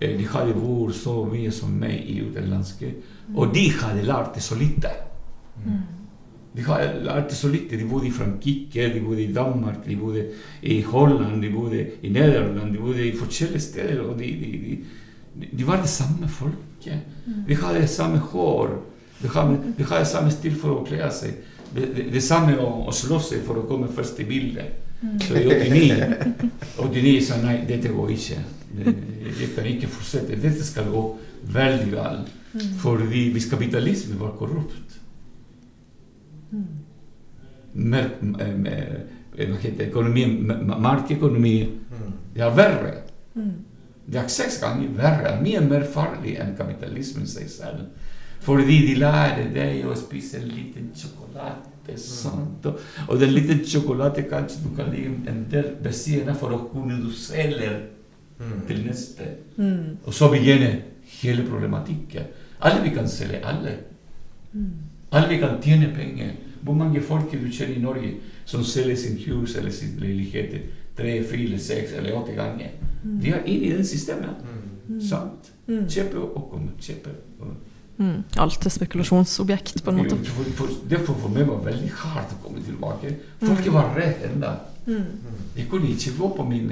eh, de hadde vært så mye som meg i utenlandske, og de hadde lært det så lite. Mm. De har lært så lite. De bodde i Frankrike, de bodde i Danmark, de bodde i Holland, de bodde i Nederland, de bodde i forskjellige steder. Og de, de, de, de var det samme folket. De har samme hår. vi har, de hadde samme stil for å kle seg. Det, det, det samme å, å slå seg for å komme først i bildet. Så i 89, 89 sa nei, dette går ikke. Jeg kan ikke fortsette. Dette skal gå veldig galt. Fordi hvis kapitalismen var korrupt mer, mer, hva heter økonomi, markedsøkonomi Det er verre. Det er seks ganger verre. Mye mer farlig enn kapitalismen seg selv. Fordi de lærer deg å spise en liten sjokolade. Sant? Og den lille sjokolade kanskje du kan ligge en del ved siden av for å kunne du selge til neste. Og så begynner hele problematikken. Alle vi kan selge. Alle. Alle vi kan tjene penger. Hvor mange folk du kjenner i Norge som selger sin hus eller sin leilighet tre, fire, seks eller åtte ganger? Mm. De er inne i det systemet. Mm. Sant? Mm. Kjøpe og komme. Kjøpe. Mm. Alt er spekulasjonsobjekt, på en måte. For, for, derfor for meg var det veldig hardt å komme tilbake. Folk var redde ennå. Jeg kunne ikke gå på min,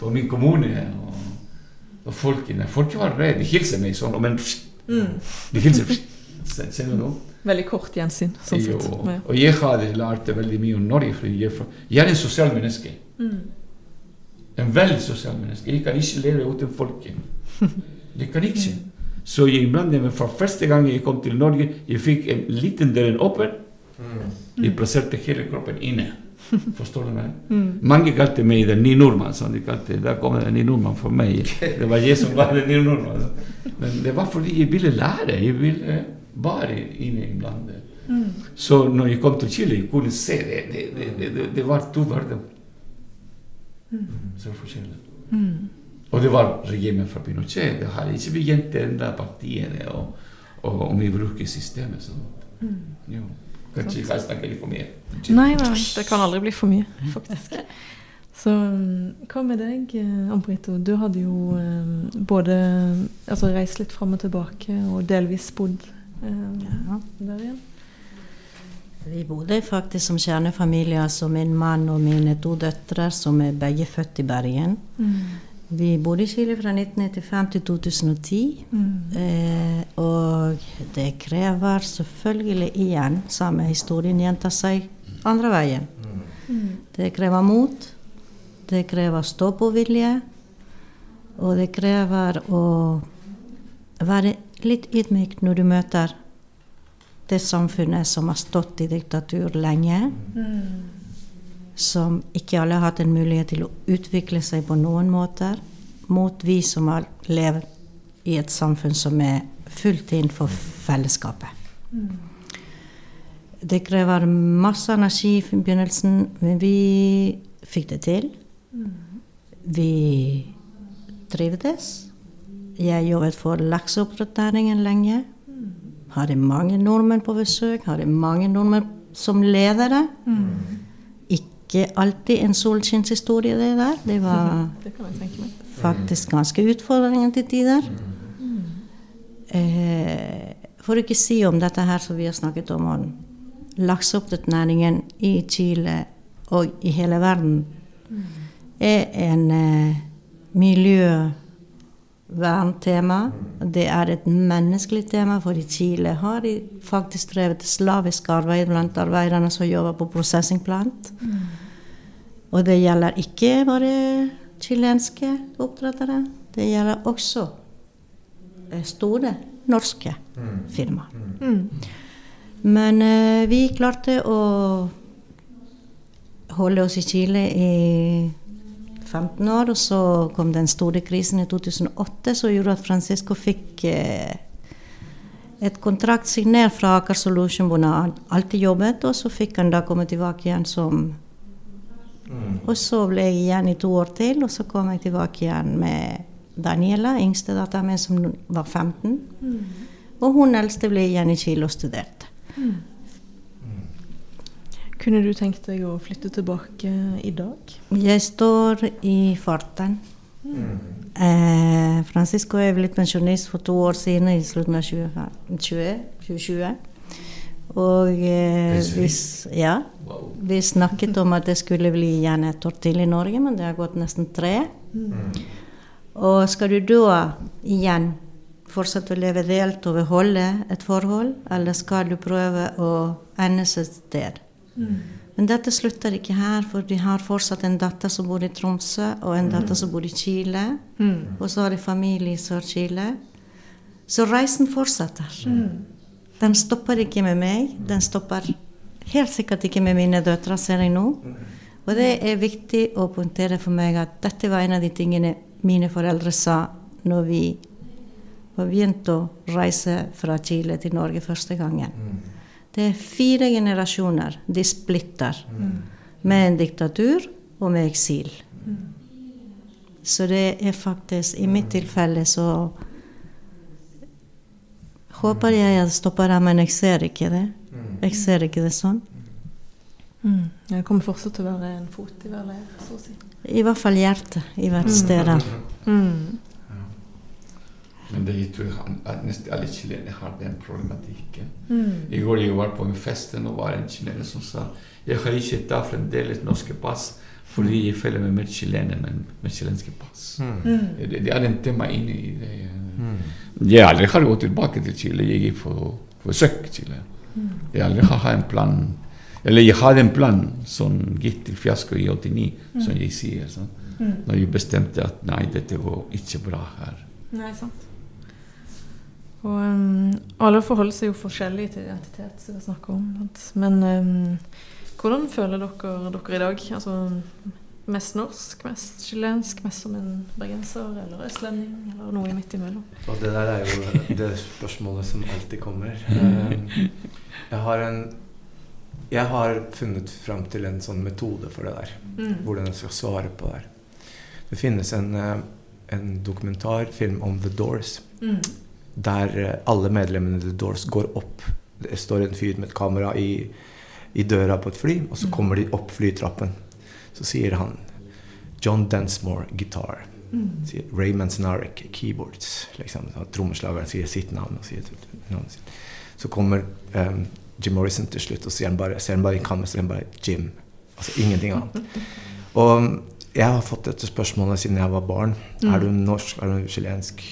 på min kommune og Og folkene, folk var redde. De hilser meg sånn, men Mm. De hilser Ser du nå? Veldig kort gjensyn, sånn sett. Og jeg hadde lært veldig mye om Norge. For jeg, jeg er en sosial menneske. Mm. En veldig sosial menneske. Jeg kan ikke leve uten folket. Jeg kan ikke. Så jeg blandet meg for første gang jeg kom til Norge, jeg fikk en liten døren åpen. Jeg plasserte hele kroppen inne. Forstår du meg? Mm. Mange kalte meg den nye nordmann. Sånn de kalte, der kom den nye nordmann for meg. Det var jeg som var den nye nordmann. Men det var fordi jeg ville lære. Jeg ville bare inne iblant. Mm. Så når jeg kom til Chile, jeg kunne se det. Det, det, det, det, det var to verdener. Så forskjellig. Mm. Og det var regimet fra Pinochet. Det har ikke begynt enda partiene og, og om vi bruker systemet. sånn. Mm. Jo. Kanskje jeg snakker litt for mye. Nei, nei, det kan aldri bli for mye, faktisk. Så mm, hva med deg, eh, Ambrito? Du hadde jo eh, både altså, reist litt fram og tilbake og delvis bodd eh, der igjen. Vi bodde faktisk som kjernefamilie, altså min mann og mine to døtre, som er begge født i Bergen. Mm. Vi bodde i Chile fra 1995 til 2010. Mm. Eh, og det krever selvfølgelig igjen samme historien gjentar seg andre veien. Mm. Det krever mot, det krever stå-på-vilje, og det krever å være litt ydmyk når du møter det samfunnet som har stått i diktatur lenge, Mm. som ikke alle har hatt en mulighet til å utvikle seg på noen måter, mot vi som har levd i et samfunn som er fullt innenfor fellesskapet. Mm. Det krever masse energi i begynnelsen, men vi fikk det til. Mm. Vi trivdes. Jeg jobbet for lakseoppdrettsnæringen lenge. Hadde mange nordmenn på besøk, har det mange nordmenn som ledere. Ikke alltid en solskinnshistorie, det der. Det var Det faktisk ganske utfordrende til tider. Eh, for å ikke si om dette her som vi har snakket om, om lakseoppdrettsnæringen i Chile og i hele verden er en eh, miljøverntema. Det er et menneskelig tema, for i Chile har de faktisk drevet slavisk arbeid blant arbeiderne som jobber på processingplant. Og det gjelder ikke bare chilenske oppdrettere, det gjelder også eh, store norske firmaer. Mm. Men uh, vi klarte å holde oss i Chile i 15 år, og så kom den store krisen i 2008 som gjorde at Francisco fikk eh, et kontrakt signert fra Aker Solution hvor han alltid jobbet, og så fikk han da komme tilbake igjen som Og så ble jeg igjen i to år til, og så kom jeg tilbake igjen med Daniela, yngste datteren min som var 15. Og hun eldste ble igjen i Chile og studerte. Kunne du tenkt deg å flytte tilbake i dag? Jeg står i farten. Eh, Francisco er blitt pensjonist for to år siden, i slutten av 2020. 2020. Og eh, vi, ja, vi snakket om at det skulle bli gjerne et år til i Norge, men det har gått nesten tre. Og skal du da igjen fortsette å leve delt og beholde et forhold, eller skal du prøve å ende et sted? Men dette slutter ikke her, for de har fortsatt en datter som bor i Tromsø, og en datter som bor i Chile. Mm. Og så har de familie i Sør-Chile. Så reisen fortsetter. Den stopper ikke med meg. Den stopper helt sikkert ikke med mine døtre, ser jeg nå. Og det er viktig å poengtere for meg at dette var en av de tingene mine foreldre sa når vi var begynt å reise fra Chile til Norge første gangen. Det er fire generasjoner de splitter med en diktatur og med eksil. Så det er faktisk I mitt tilfelle så håper jeg det stopper det, men jeg ser ikke det. Jeg ser ikke det sånn. Mm. Det kommer fortsatt til å være en fot i hver leir, så å si. I hvert fall hjertet i hvert sted. Mm. Men det jeg tror at nesten alle chilenere har den problematikken. Mm. I går jeg var på en fest, og var en chilener som sa jeg har ikke tatt fremdeles norske pass Fordi jeg føler meg mer chilener, enn med chilenske pass. Mm. Det, det er en tema inni i det. Jeg har aldri har gått tilbake til Chile. Jeg gikk for å besøke Chile. Jeg aldri har en plan Eller jeg hadde en plan som gikk til fiasko i 89, som jeg sier. Sånn. Når jeg bestemte at nei, dette går ikke bra her. Nei, sant. Og um, alle forholder seg jo forskjellig til identitet, som vi snakker om. Sant? Men um, hvordan føler dere dere i dag? Altså mest norsk, mest chilensk, mest som en bergenser eller østlending, eller noe midt imellom? Og det der er jo det spørsmålet som alltid kommer. Eh, Jeg har en Jeg har funnet fram til en sånn metode for det der. Mm. Hvordan jeg skal svare på det her. Det finnes en, eh, en dokumentarfilm om The Doors. Mm. Der eh, alle medlemmene i The Doors går opp. Det står en fyr med et kamera i, i døra på et fly, og så Mm. kommer de opp flytrappen. Så sier han John Densmore, gitar. Mm. Sier Ray Manzanarek, keyboards. Liksom. Trommeslageren sier sitt navn. Og sier. Så kommer um, Jim Morrison til slutt, og sier han bare, ser han bare i kameraet, så sier han bare Jim. Altså ingenting annet. Og um, jeg har fått dette spørsmålet siden jeg var barn. Mm. Er du norsk, er du chilensk?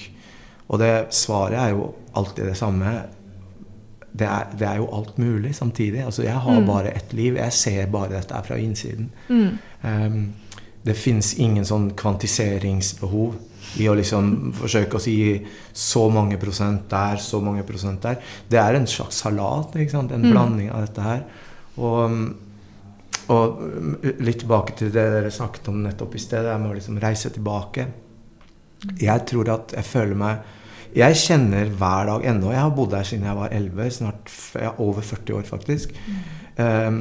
Og det svaret er jo alltid det samme. Det er, det er jo alt mulig samtidig. Altså, jeg har Mm. bare ett liv. Jeg ser bare dette fra innsiden. Mm. Um, det fins ingen sånn kvantiseringsbehov i å liksom forsøke å si så mange prosent der, så mange prosent der. Det er en slags salat, en Mm. blanding av dette her. Og, og um, litt tilbake til det dere snakket om nettopp i sted, det med å liksom reise tilbake. Jeg tror at jeg føler meg Jeg kjenner hver dag ennå Jeg har bodd her siden jeg var 11, snart ja, over 40 år, faktisk. Um,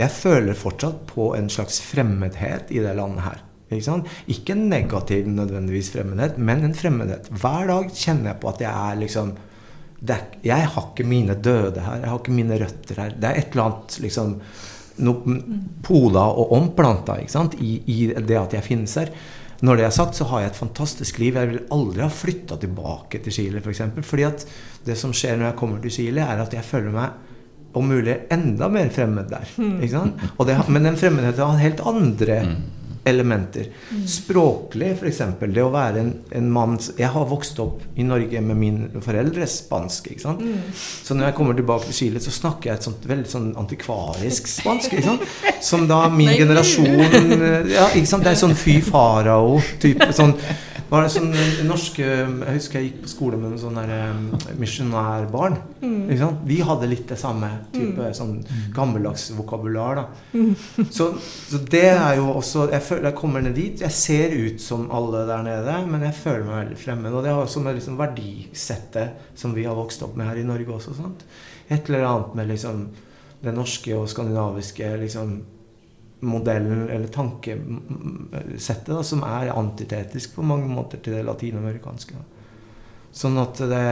jeg føler fortsatt på en slags fremmedhet i det landet her. Ikke, ikke en negativ nødvendigvis fremmedhet, men en fremmedhet. Hver dag kjenner jeg på at jeg er liksom er, Jeg har ikke mine døde her. Jeg har ikke mine røtter her. Det er et eller annet liksom noe poda og omplanta? I, i det at jeg finnes her. Når det er sagt, så har jeg et fantastisk liv. Jeg vil aldri ha flytta tilbake til Chile, f.eks. For eksempel, fordi at det som skjer når jeg kommer til Chile, er at jeg føler meg om mulig enda mer fremmed der. Sant? Og det, men den fremmedheten har helt andre elementer. Språklig, f.eks. Det å være en, en mann Jeg har vokst opp i Norge med mine foreldre spansk. ikke sant? Så når jeg kommer tilbake til Chile, så snakker jeg et sånt veldig sånn antikvarisk spansk. ikke sant? Som da min generasjon ja, ikke sant? Det er sånn fy farao-type. sånn var det sånn eh, norske Jeg husker jeg gikk på skole med noen sånne eh, misjonærbarn. Mm. Vi hadde litt det samme type sånn gammeldags vokabular. da. Så, så det er jo også Jeg føler jeg kommer ned dit. Jeg ser ut som alle der nede, men jeg føler meg veldig fremmed. Og det har også med liksom verdisettet som vi har vokst opp med her i Norge også. Sant? Et eller annet med liksom det norske og skandinaviske liksom modellen eller tankesettet da, som er antitetisk på mange måter til det latinamerikanske. Sånn at det,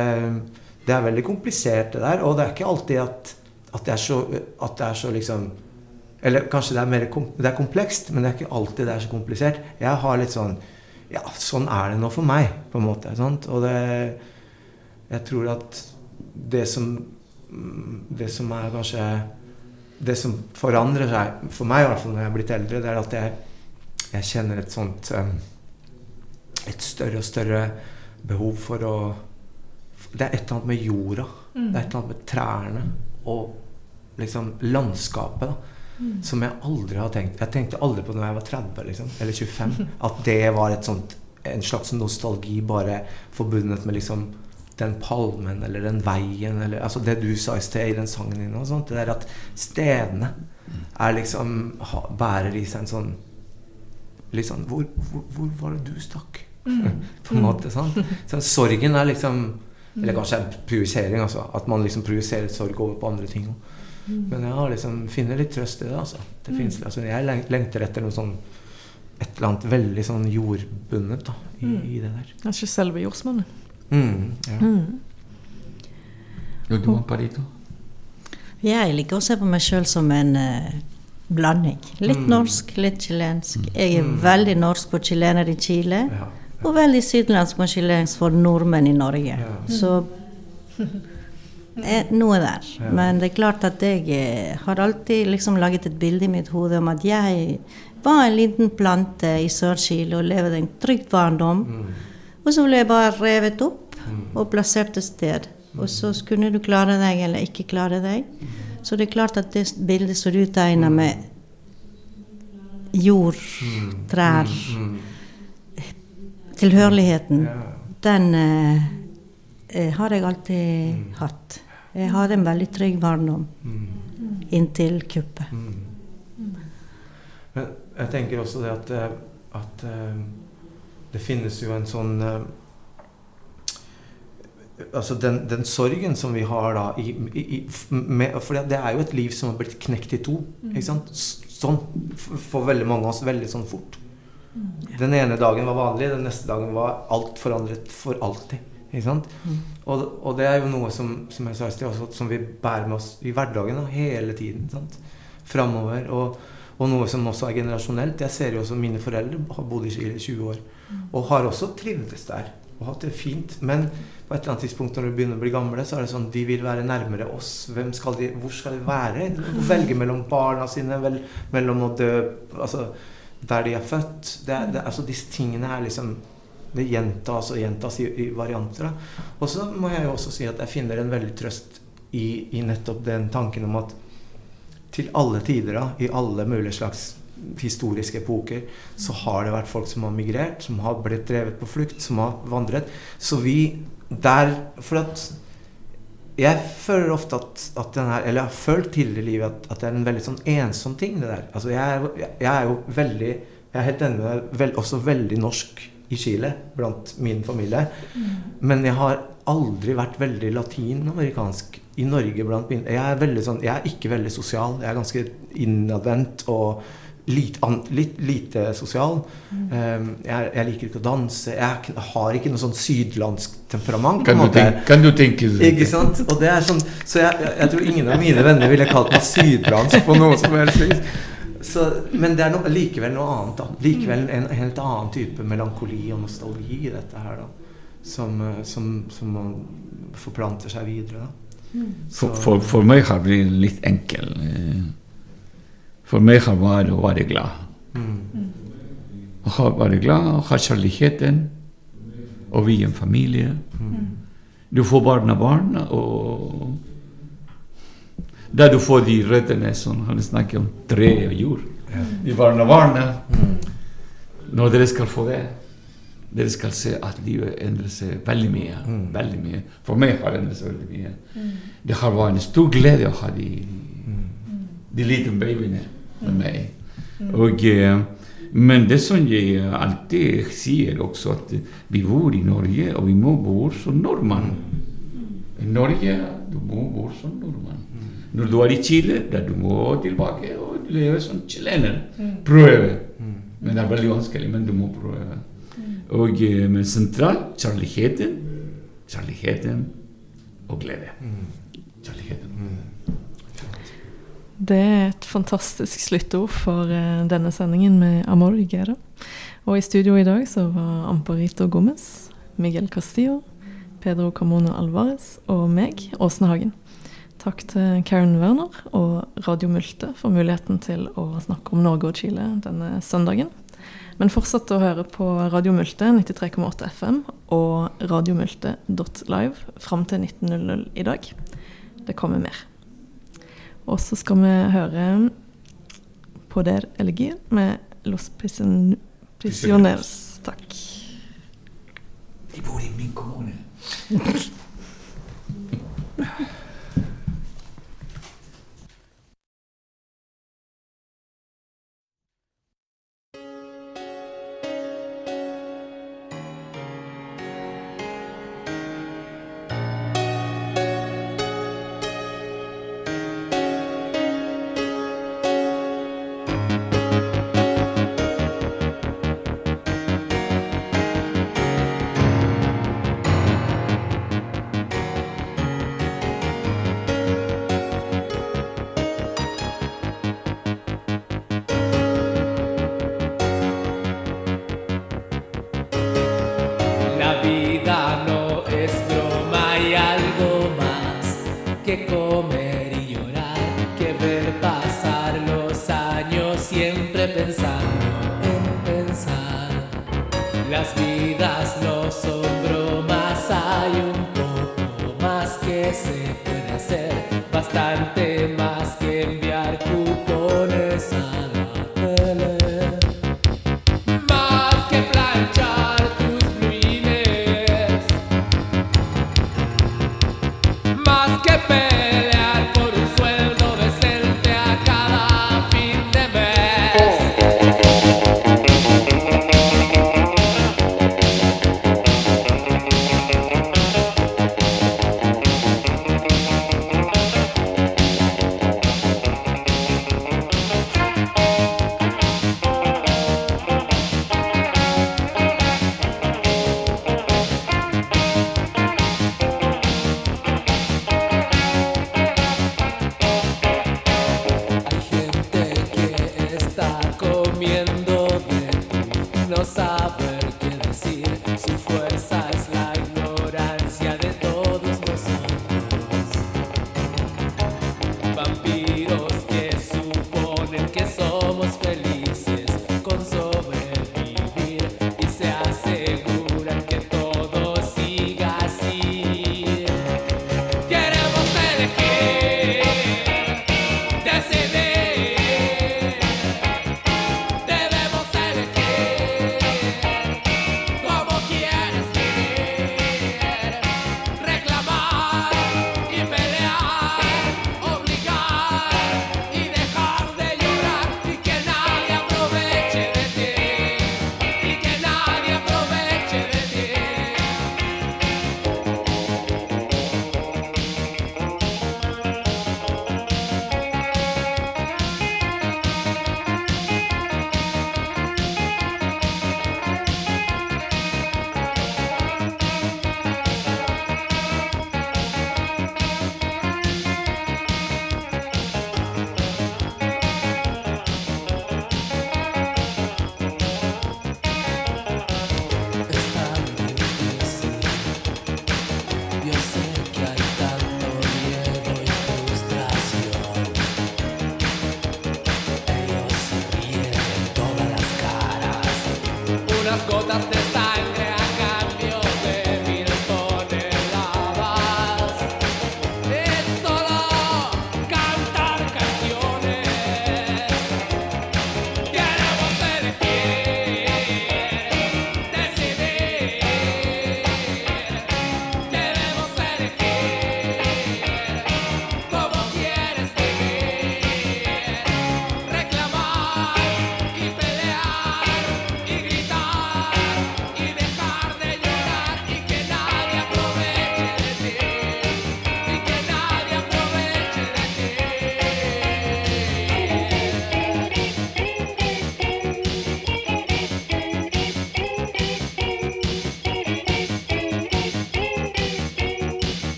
det er veldig komplisert, det der. Og det er ikke alltid at, at, det, er så, at det er så liksom Eller kanskje det er mer det er komplekst, men det er ikke alltid det er så komplisert. Jeg har litt sånn Ja, sånn er det nå for meg, på en måte. Sant? Og det Jeg tror at det som Det som er kanskje det som forandrer seg, for meg i hvert fall når jeg er blitt eldre, det er at jeg, jeg kjenner et sånt um, Et større og større behov for å Det er et eller annet med jorda. Det er et eller annet med trærne og liksom landskapet. da Som jeg aldri har tenkt Jeg tenkte aldri på når jeg var 30 liksom, eller 25. At det var et sånt, en slags nostalgi bare forbundet med liksom den palmen eller den veien eller altså Det du sa i sted i den sangen din, og sånt, det der at stedene er liksom ha, bærer i seg en sånn Litt sånn Hvor, hvor, hvor var det du stakk? På en måte. sant? Så sorgen er liksom Eller kanskje en projisering, altså. At man liksom projiserer sorg over på andre ting. Men jeg har liksom finner litt trøst i det. altså. Det finnes, altså jeg lengter etter noe sånn et eller annet veldig sånn jordbundet da, i, i det der. Kanskje selve jordsmonnet. Mm, ja. Mm. Og du, Amparito? Jeg liker å se på meg sjøl som en uh, blanding. Litt Mm. norsk, litt chilensk. Jeg er Mm. veldig norsk på chilener i Chile, Ja. og veldig sydlandsk og chilensk for nordmenn i Norge. Ja. Så eh, noe der. Ja. Men det er klart at jeg eh, har alltid liksom laget et bilde i mitt hode om at jeg var en liten plante i Sør-Chile og levde en trygg barndom. Og så ble jeg bare revet opp og plassert et sted. Og så kunne du klare deg eller ikke klare deg. Så det er klart at det bildet som du tegner med jord, trær. Tilhørigheten, den eh, eh, har jeg alltid hatt. Jeg hadde en veldig trygg barndom inntil kuppet. Men jeg tenker også det at, eh, at eh, det finnes jo en sånn eh, Altså den, den sorgen som vi har da i, i, i, med, For det er jo et liv som har blitt knekt i to. Ikke sant? Sånn for veldig mange av oss veldig sånn fort. Den ene dagen var vanlig, den neste dagen var alt forandret for alltid. Ikke sant? Og, og det er jo noe som, som jeg sa i sted, også, som vi bærer med oss i hverdagen da, hele tiden. Sant? Framover. Og, og noe som også er generasjonelt. Jeg ser jo også mine foreldre har bodd i Chile i 20 år. Og har også trivdes der. Og hatt det fint. Men på et eller annet tidspunkt når de begynner å bli gamle, så er det sånn de vil være nærmere oss. Skal de, hvor skal de være? Velge mellom barna sine, vel, mellom å dø altså, der de er født. Det, det, altså, disse tingene er liksom Det gjentas og gjentas i, i varianter. Og så må jeg jo også si at jeg finner en veldig trøst i, i nettopp den tanken om at til alle tider, da, i alle mulige slags historiske epoker, så har det vært folk som har migrert, som har blitt drevet på flukt, som har vandret. Så vi der For at jeg føler ofte at, at den her Eller jeg har følt tidligere i livet at, at det er en veldig sånn ensom ting, det der. Altså jeg, jeg er jo veldig Jeg er helt enig med deg. Vel, også veldig norsk i Chile blant min familie. Men jeg har aldri vært veldig latinamerikansk i Norge blant mine Jeg er veldig sånn Jeg er ikke veldig sosial. Jeg er ganske innadvendt og lit, an, litt lite sosial. Um, jeg, jeg liker ikke å danse. Jeg, har ikke noe sånn sydlandsk temperament. Kan du tenk, kan du tenke Ikke sant? Og det er sånn, så jeg, jeg, jeg tror ingen av mine venner ville kalt meg sydlandsk på noe som helst vis. Så, men det er no, likevel noe annet. da Likevel en helt annen type melankoli og nostalgi i dette her. da Som, eh, som, som man forplanter seg videre. da For, for, for meg har det blitt litt enkel. eh. For meg har det å være glad. Å ha- være glad, ha kjærligheten, og vi er en familie. Du får barnebarn, og da du får de røttene som han snakker om tre og jord. De barnebarna. Når dere skal få det, dere skal se at livet endrer seg veldig mye. Veldig mye. For meg har det endret seg veldig mye. Det har vært en stor glede å ha de, de lille babyene med meg. Og, eh, men det som jeg alltid sier også, at vi bor i Norge, og vi må bo som nordmann. I Norge du må bo som nordmann. Når du er i Chile, da du må tilbake og leve som chilener. Prøve. Men det er veldig vanskelig, men du må prøve. Og, eh, men sentralt kjærligheten, kjærligheten og glede. Kjærligheten. Det er et fantastisk sluttord for eh, denne sendingen med Amor Guerra. Og i studio i dag så var Amparito Gomez, Miguel Castillo, Pedro Carmona Alvarez og meg, Åsne Hagen. Takk til Karen Werner og Radio Multe for muligheten til å snakke om Norge og Chile denne søndagen. Men fortsett å høre på Radio Multe 93,8 FM og radiomulte.live fram til 19.00 i dag. Det kommer mer. Og så skal vi høre Poder elegi med Los Pisioneros Prisioneros. Takk. De bor i min kommune. be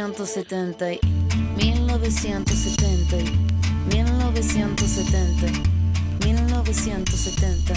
1970, 1970, 1970, 1970.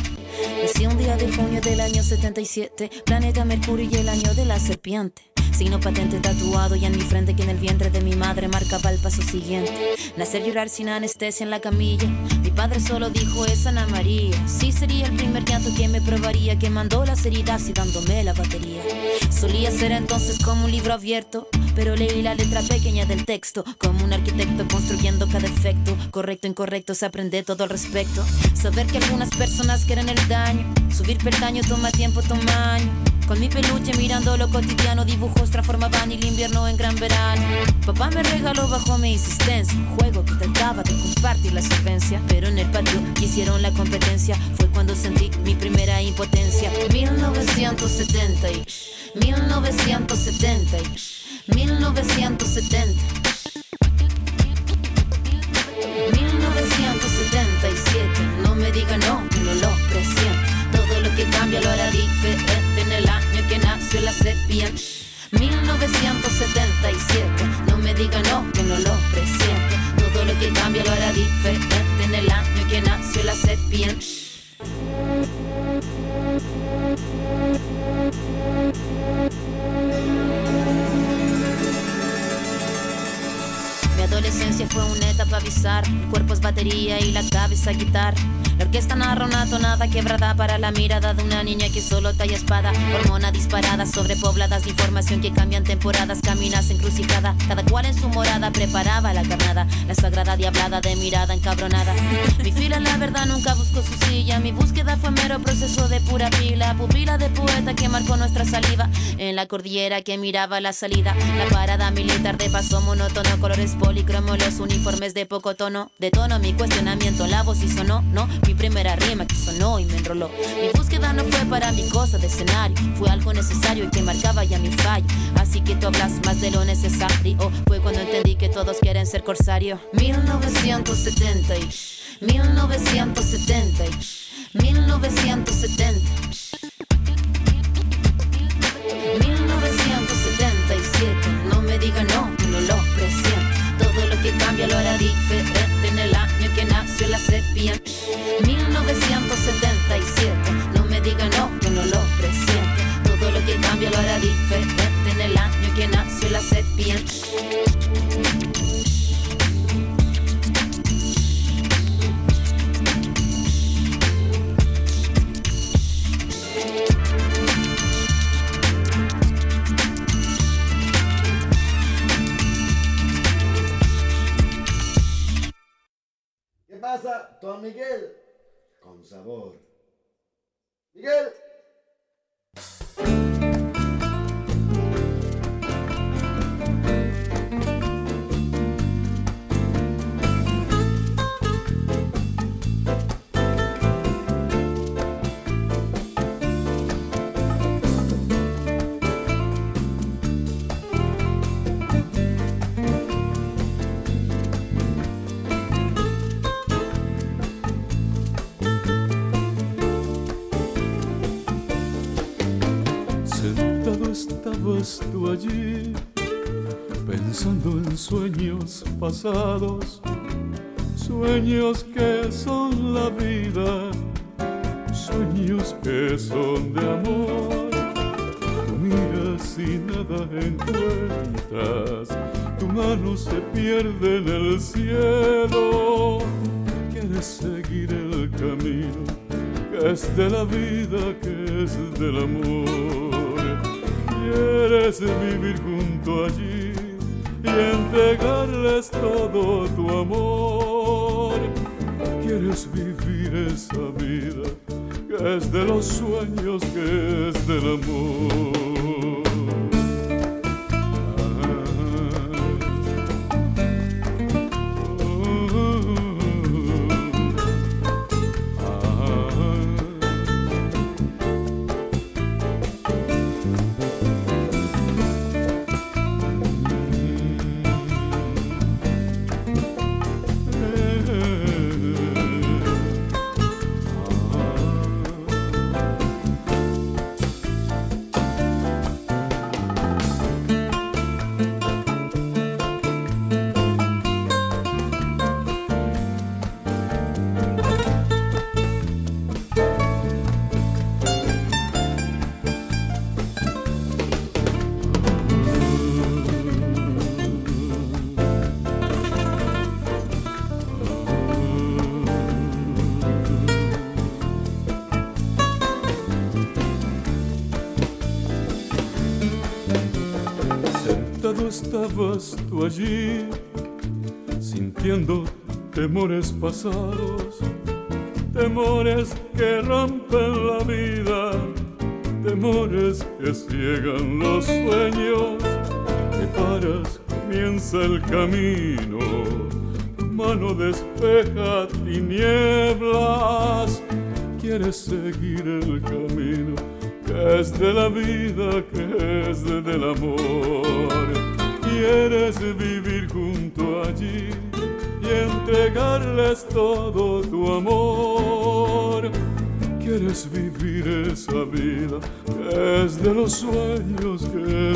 Nací un día de junio del año 77, planeta Mercurio y el año de la serpiente. Signo patente tatuado y en mi frente que en el vientre de mi madre marcaba el paso siguiente. Nacer llorar sin anestesia en la camilla. Mi padre solo dijo es Ana María. Sí sería el primer llanto que me probaría, que mandó las heridas y dándome la batería. Solía ser entonces como un libro abierto, pero leí la letra pequeña del texto, como un arquitecto construyendo cada efecto. Correcto, incorrecto, se aprende todo al respecto. Saber que algunas personas quieren el daño, subir peldaño toma tiempo, toma año. Con mi peluche mirando lo cotidiano, dibujos transformaban el invierno en gran verano. Papá me regaló bajo mi insistencia un juego que trataba de compartir la solvencia. Pero en el patio hicieron la competencia, fue cuando sentí mi primera impotencia. 1970 y 1970 y 1970. 1977, no me diga no, que no lo presiento. Todo lo que cambia lo hará diferente serpiente. 1977, no me diga no, que no lo presiento. Todo lo que cambia lo hará diferente en el año que nació la serpiente. Mi adolescencia fue una etapa bizarra. El cuerpo es batería y la cabeza guitarra. La orquesta narra una tonada quebrada para la mirada de una niña que solo talla espada. Hormona disparada, sobrepobladas de información que cambian temporadas, caminas encrucijada. Cada cual en su morada preparaba la carnada. La sagrada diablada de mirada encabronada. Mi fila, la verdad, nunca buscó su silla. Mi búsqueda fue mero proceso de pura pila. Pupila de poeta que marcó nuestra saliva. En la cordillera que miraba la salida. La parada militar de paso monótono, colores policromos, los uniformes de poco tono. De tono mi cuestionamiento, la voz y sonó, no. Mi primera rima que sonó y me enroló. Mi búsqueda no fue para mi cosa de escenario, fue algo necesario y que marcaba ya mi fallo. Así que tú hablas más de lo necesario. Fue cuando entendí que todos quieren ser corsario. 1970 y 1970 y 1970. 1977, no me diga no, que cambia lo hará diferente en el año que nació la serpiente. 1977, no me diga no, que no lo presiento. Todo lo que cambia lo hará diferente en el año que nació la serpiente. ¿Qué pasa, Don Miguel? Con sabor. Miguel. Tú allí, pensando en sueños pasados, sueños que son la vida, sueños que son de amor. Tú miras y nada encuentras, tu mano se pierde en el cielo. Quieres seguir el camino que es de la vida, que es del amor. Quieres vivir junto allí y entregarles todo tu amor. Quieres vivir esa vida que es de los sueños, que es del amor. Estabas tú allí, sintiendo temores pasados, temores que rompen la vida, temores que ciegan los sueños. Te paras, comienza el camino, tu mano despeja tinieblas, quieres seguir el camino que es de la vida, que es del amor. Quieres vivir junto allí y entregarles todo tu amor. Quieres vivir esa vida que es de los sueños, que.